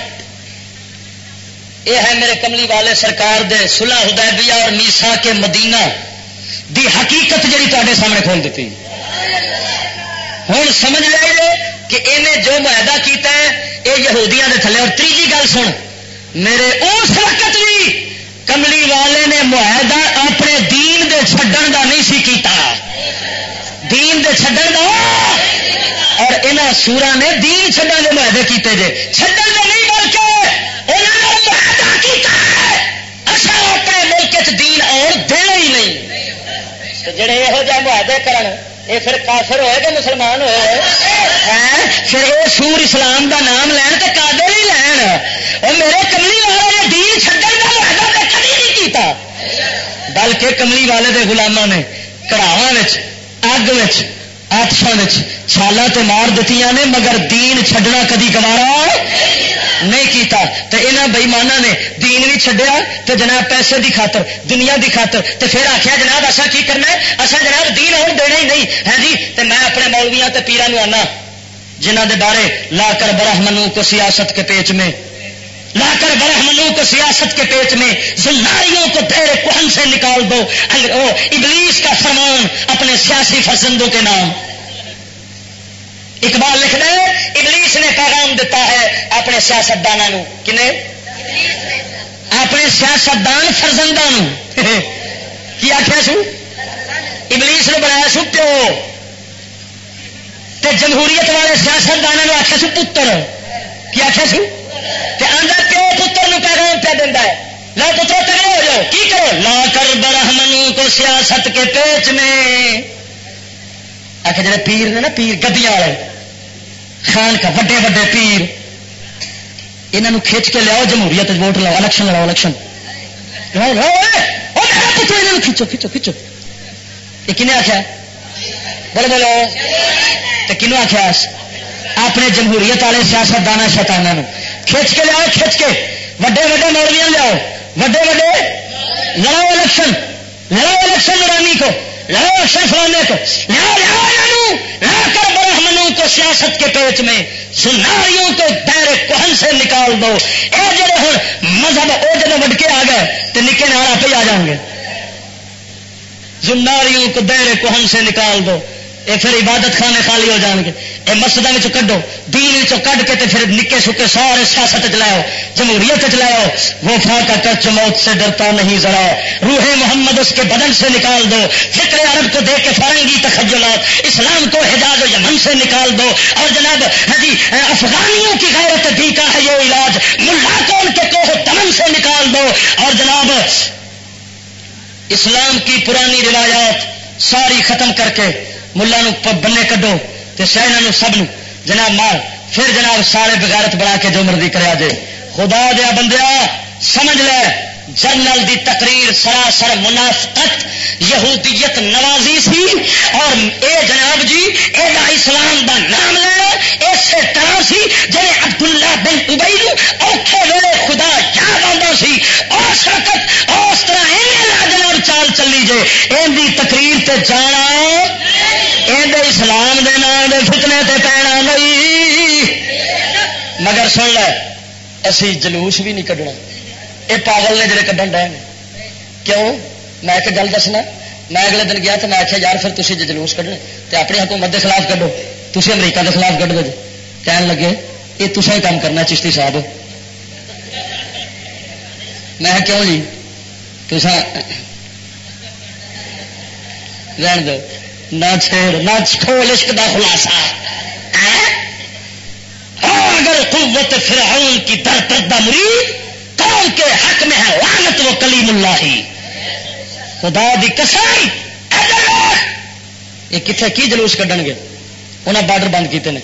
یہ ہے میرے کملی والے سرکار دے سلح حدیبیہ اور میسا کے مدینہ۔ دی حقیقت جی تے سامنے کھول دیتی۔ ہوں سمجھ لے کہ انہیں جو معاہدہ کیتا ہے یہ یہودیاں دے تھلے۔ اور تیجی گل سن، میرے اس وقت بھی کملی والے نے معاہدہ اپنے دین دے چھڈن دا نہیں سی کیتا۔ دین دے چھڈن دا؟ اور انہاں سورا نے دین چھڈن دے معاہدے کیتے جے۔ چھڈن دے جڑے یہو جہ معاہدے کرن یہ پھر کافر ہوئے کہ مسلمان ہوئے پھر وہ سور اسلام دا نام لین تو کادے ہی لین اور میرے کملی والے نے دین چھڈن کا معاہدہ تو کبھی نہیں کیتا بلکہ کملی والے دے گلاموں نے کڑاوا اگ آتشا چھالا تے مار دیتی نے مگر دین چھڈنا کدی گوارا نہیں کیتا تو یہاں بئیمانہ نے دین بھی چھڈیا تو جناب پیسے دی خاطر، دنیا دی خاطر تو پھر آخیا جناب اصا کی کرنا ہے؟ اصا جناب دین آن دینا ہی نہیں، ہے جی؟ تو میں اپنے مولویا تے پیران آنا جنہ دے بارے لا کر برہمنوں کو سیاست کے پیچ میں، لا کر برہمنوں کو سیاست کے پیچ میں زناریوں کو دیر کوہن سے نکال دو۔ ابلیس کا فرمان اپنے سیاسی فرزندوں کے نام اقبال لکھ دے ابلیس نے پیغام دیتا ہے اپنے سیاست دانوں کنے؟ اپنے سیاست دان فرزندوں کی آخیا سو ابلیس نے بنایا سو پیو۔ تے جمہوریت والے سیاست دانوں آخیا سو پتر۔ کی آخیا سو تے آدھا پیو پتر نو پیغام پہ دینا ہے۔ لا پترو، تگڑے ہو جاؤ۔ کی کرو؟ لا کر برہمنوں کو سیاست کے پیچ میں۔ آخر جڑے پیر نے نا، پیر، گدیاں والے۔ خان کا وڈے وڈے پیر۔ یہاں کھچ کے لیاؤ، جمہوریت ووٹ لاؤ، الیکشن لڑاؤ، الیکشن۔ کھچو کھچو کھچو۔ یہ کن آخیا بولو بولو۔ تو کنو آخیا اپنے جمہوریت والے سیاست دانا کھچ کے لیاؤ، کھچ کے۔ وڈے وڈے مولویا لیاؤ۔ وڈے وڈے لڑاؤ، الیکشن۔ لڑاؤ، الیکشن، نورانی کو۔ لڑاؤ الیکشن کو لا کر برہمنوں کو سیاست کے پیچ میں سناریوں کو دیر کوہن سے نکال دو۔ اے جڑے ہوں مذہب او جب وڈ کے آ گئے تو نکے نارا پہ آ جائیں گے۔ زناریوں کو دیر کوہن سے نکال دو۔ یہ پھر عبادت خانے خالی ہو جان گے۔ یہ مسجد کڈو، دین کڈ کے تے پھر نکے سکے سارے سیاست چلاؤ جمہوریت چلاؤ وہ فاقا کچ موت سے ڈرتا نہیں ذرا۔ روح محمد اس کے بدن سے نکال دو۔ فکر عرب کو دیکھ کے فرنگی تخجلات اسلام کو حجاز و یمن سے نکال دو۔ اور جناب ہاں جی افغانیوں کی غیرت دی کا ہے یہ علاج۔ ملا کو ان کے کوہ دمن سے نکال دو۔ اور جناب، اسلام کی پرانی روایات ساری ختم کر کے ملا بنے کڈو تو سہنا سب نو جناب مار، پھر جناب سارے بغیرت بنا کے جو مرضی کرا جائے خدا دیا بندیا، سمجھ لے، جنرل دی تقریر سراسر منافقت، یہودیت نوازی سی، اور اے جناب جی اے دا اسلام دا نام لے، اسی طرح سی جی عبداللہ بن ابئی اوکھے ویلے خدا یاد آتا سی۔ اس وقت اس طرح جناب چال چلی جے۔ ان دی تقریر تے جانا ان اسلام دے نام دے فتنے تے پینا نہیں۔ مگر سن لے، اسی جلوس بھی نہیں کڈنا۔ یہ پاگل نے جڑے کھن ڈے کیوں؟ میں ایک گل دسنا، میں اگلے دن گیا تو میں آخیا یار پھر تھی جی جلوس کھڑنے تو اپنی حکومت کے خلاف کھڈو تھی امریکہ کے خلاف کھڈو جی کہن لگے یہ تصا ہی کام کرنا چشتی صاحب۔ میں کیوں جی؟ تسا رہن دو۔ نہ چھیڑ، نہ کھول عشق کا خلاصہ اگر قوت فرعون کی در پردہ مرید قوم کے حق میں ہے؟ لانت وہ کلیم اللہ۔ ہی خدا دی قسم یہ کتنے کی جلوس کھن گے؟ انہیں بارڈر بند کیتے ہیں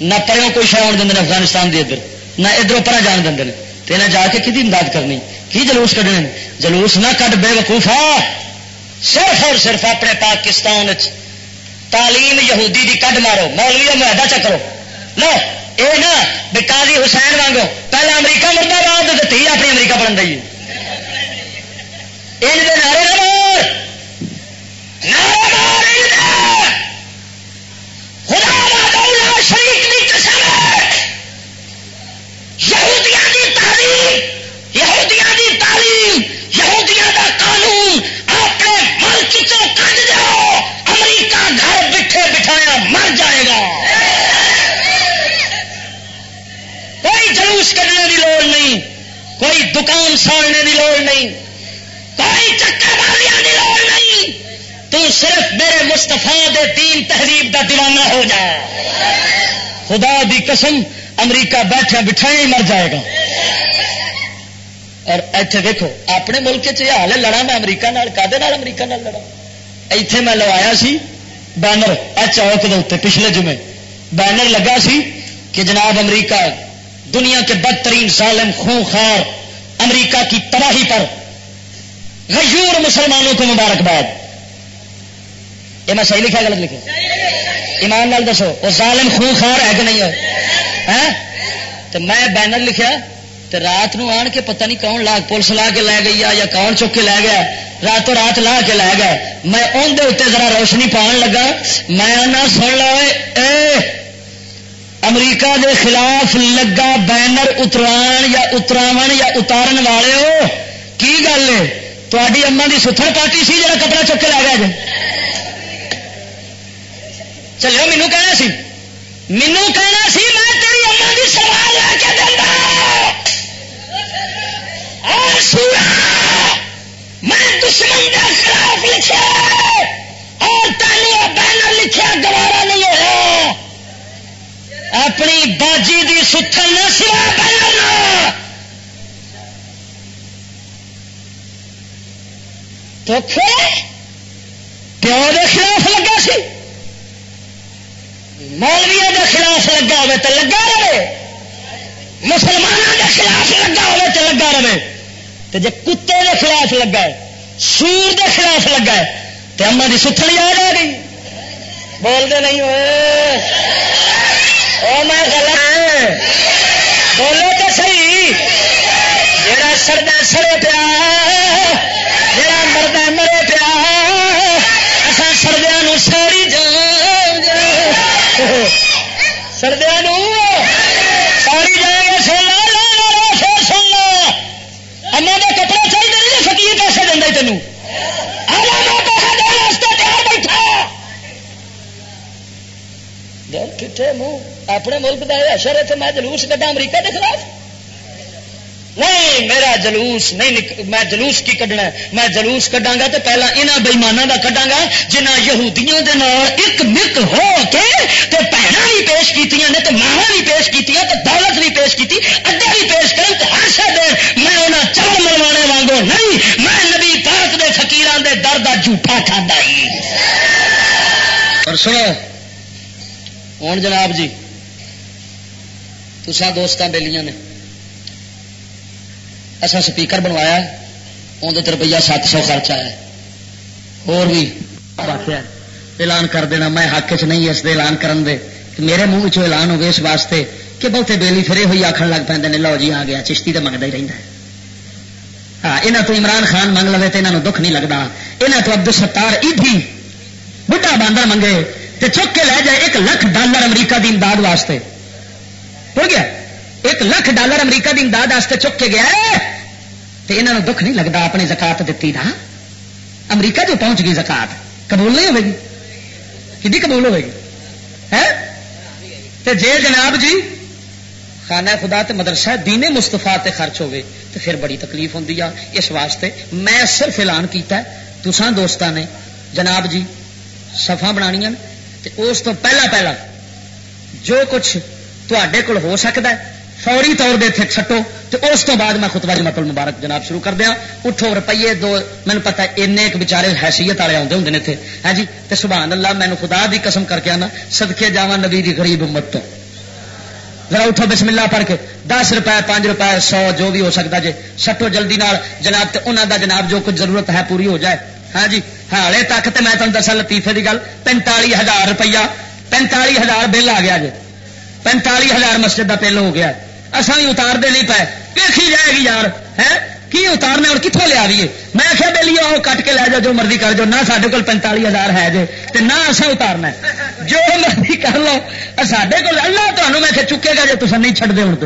نہ پروں کوئی شہ آن دیں افغانستان دی ادھر، نہ ادھر پر جان دیں تو انہیں جا کے کی امداد کرنی؟ کی جلوس کھڈنے جلوس نہ کٹ بے وقوفا صرف اور صرف اپنے پاکستان تعلیم یہودی دی کڈ مارو۔ مولوی معاہدہ چکرو۔ لو یہ نہ بے قاضی حسین وانگو۔ پہلے امریکہ مردہ باد دھی اپنی امریکہ بن رہی نارے کے نعرے خدا شریف کی قسم یہودیاں دی تعلیم یہودیاں دی تعلیم یہودیاں دا قانون اپنے ملک چو جاؤ امریکہ گھر بٹھے بٹھایا مر جائے گا۔ کوئی جلوس کرنے کی لوڑ نہیں، کوئی دکان ساڑنے کی لوڑ نہیں، کوئی چکر والیاں کی لوڑ نہیں۔ تو صرف میرے مستفا دے دین تہذیب کا دیوانہ ہو جا خدا دی قسم، امریکہ بیٹھے بٹھایا ہی مر جائے گا۔ اور ایتھے دیکھو، اپنے ملک چ حال لڑا میں امریکہ کدے امریکہ لڑا ایتھے میں لوایا سی، بینر چوک کے اتنے پچھلے جمعے۔ بینر لگا سی کہ جناب امریکہ دنیا کے بدترین ظالم خون خار امریکہ کی تباہی پر غیور مسلمانوں کو مبارکباد۔ یہ میں صحیح لکھا غلط لکھا ایمان لال دسو، وہ ظالم خون خار ہے کہ نہیں ہو ہاں؟ تو میں بینر لکھا تو رات نو آن کے پتہ نہیں کون لا پولیس لا کے لے گئی یا کون چک کے لے گیا راتوں رات لا کے لے گیا میں اندر ذرا روشنی پان لگا۔ میں سن لو اے امریکہ دے خلاف لگا بینر اتران یا اتراو یا اتارن والے ہو۔ کی گل ہے؟ تاری اما کی ستھر پارٹی سی جا کپڑا چک کے لا گیا جی؟ چلو مینو کہنا سی۔ مینو کہنا سی، میں تیری اما کی سوال لے کے دینا میں دشمن کے خلاف لکھا اور تینوں بینر لکھا گوارا نہیں ہوا اپنی باجی دی ستھل نہ سوا پہلنا تو پیو دے خلاف لگا سی؟ مولویا دے خلاف لگا ہوے تو لگا رہے۔ مسلمانوں دے خلاف لگا ہوے تو لگا رہے۔ تو جے کتے دے خلاف لگا ہے، سور دے خلاف لگا ہے تو اما دی ستھل یاد آ گئی بولتے نہیں ہوئے۔ میں غلط ہاں۔ بولو تو سی جا سڑدا سڑے پیا جڑا مرد مرے پیا اصا سردیا ساری جان سردیا ساری جان گے سن سن اما کے کپڑے چاہیے نہیں فکیر پیسے کٹے منہ اپنے ملک کا اشر ہے میں جلوس کٹا امریکہ کے خلاف؟ نہیں میرا جلوس نہیں میں جلوس کی کڈنا میں جلوس کڈا گا تو پہلا یہاں بےمانوں کا کڈا گا جنہ یہودیوں کے ایک مک ہو کے پیڑا بھی پیش کی تو ماوا بھی پیش کی دولت بھی پیش کی اڈے بھی پیش کر ہر شہ دین میں انہیں چل ملوانے وانگو نہیں میں نبی پاک دے فکیران دے درد کا جھوٹا کھانا ہی۔ اور سنو۔ ہوں جناب جی تسا دوست بےلیاں نے۔ اصا سپیکر بنوایا اندر روپیہ سات سو خرچ آیا اور بھی اعلان کر دینا، میں حق چ نہیں اس اعلان کرن دے۔ میرے منہ اعلان اس واسطے کہ بہتے بےلی پھرے ہوئی آخر لگ پہ لو جی آ گیا، چشتی تو منگتا ہی رہتا ہے۔ ہاں یہاں تو عمران خان منگ لو تو یہاں دکھ نہیں لگتا یہاں تو عبد ستار ایڈی بڑھا باندر منگے تو چک کے لے جائے ایک لاکھ ڈالر امریکہ کی امداد واسطے۔ ہو گیا؟ ایک لاکھ ڈالر امریکہ کی امداد واسطے چک کے گیا تو یہاں دکھ نہیں لگتا اپنی زکات دیتی نا امریکہ جو پہنچ گئی زکات، قبول نہیں ہوگی کہ قبول ہوئے گی؟ جی جناب جی خانہ خدا تے مدرسہ دینے مستفا تے خرچ ہوئے تو پھر بڑی تکلیف ہوں اس واسطے میں صرف اعلان کیتا ہے تسان دوستان نے، جناب جی سفا بنانیاں اس تو پہلا پہلا جو کچھ تے کول ہو سکتا ہے فوری طور دے تھے چھٹو تو اس تو بعد میں خطبہ جمعت المبارک جناب شروع کر دیا۔ اٹھو روپیے دو مینو پتا این ایک بچارے حیثیت والے آتے ہوں تھے۔ ہاں جی؟ تو سبحان اللہ مینو خدا دی قسم کر کے آنا سدکے جا نبی دی غریب امت تو۔ ذرا اٹھو بسم اللہ پڑھ کے۔ دس روپے، پانچ روپے، سو، جو بھی ہو سکتا جی سٹو جلدی نال۔ جناب انہوں دا جناب جو کچھ ضرورت ہے پوری ہو جائے۔ ہاں جی؟ ہاں، ہالے تک تو میں تمہیں دسا لطیفے کی گل۔ پینتالی ہزار روپیہ پینتالی ہزار بل آ گیا جی پینتالی ہزار مسجد کا بل ہو گیا۔ اصل بھی اتار دے نہیں پائے دیکھی جائے گی یار، ہے؟ کی اتارنے اور کتوں لیا بھی میں آخیا بہلی آؤ، کٹ کے لے جاؤ، جو مرضی کر جو نہ سارے کول پینتالی ہزار ہے جی تو نہ اصا اتارنا جو مرضی کر لو سارے کو اللہ تمہیں میں چکے گا جی تصا نہیں چڑھتے ہوں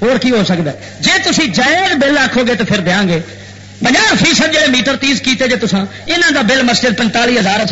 اور کی ہو سکتا جی تھی جائز بل آخو گے تو پھر دیا گے۔ پناہ فیصد جی میٹر تیس کیتے جی تصا یہاں کا بل مسجد پینتالی ہزار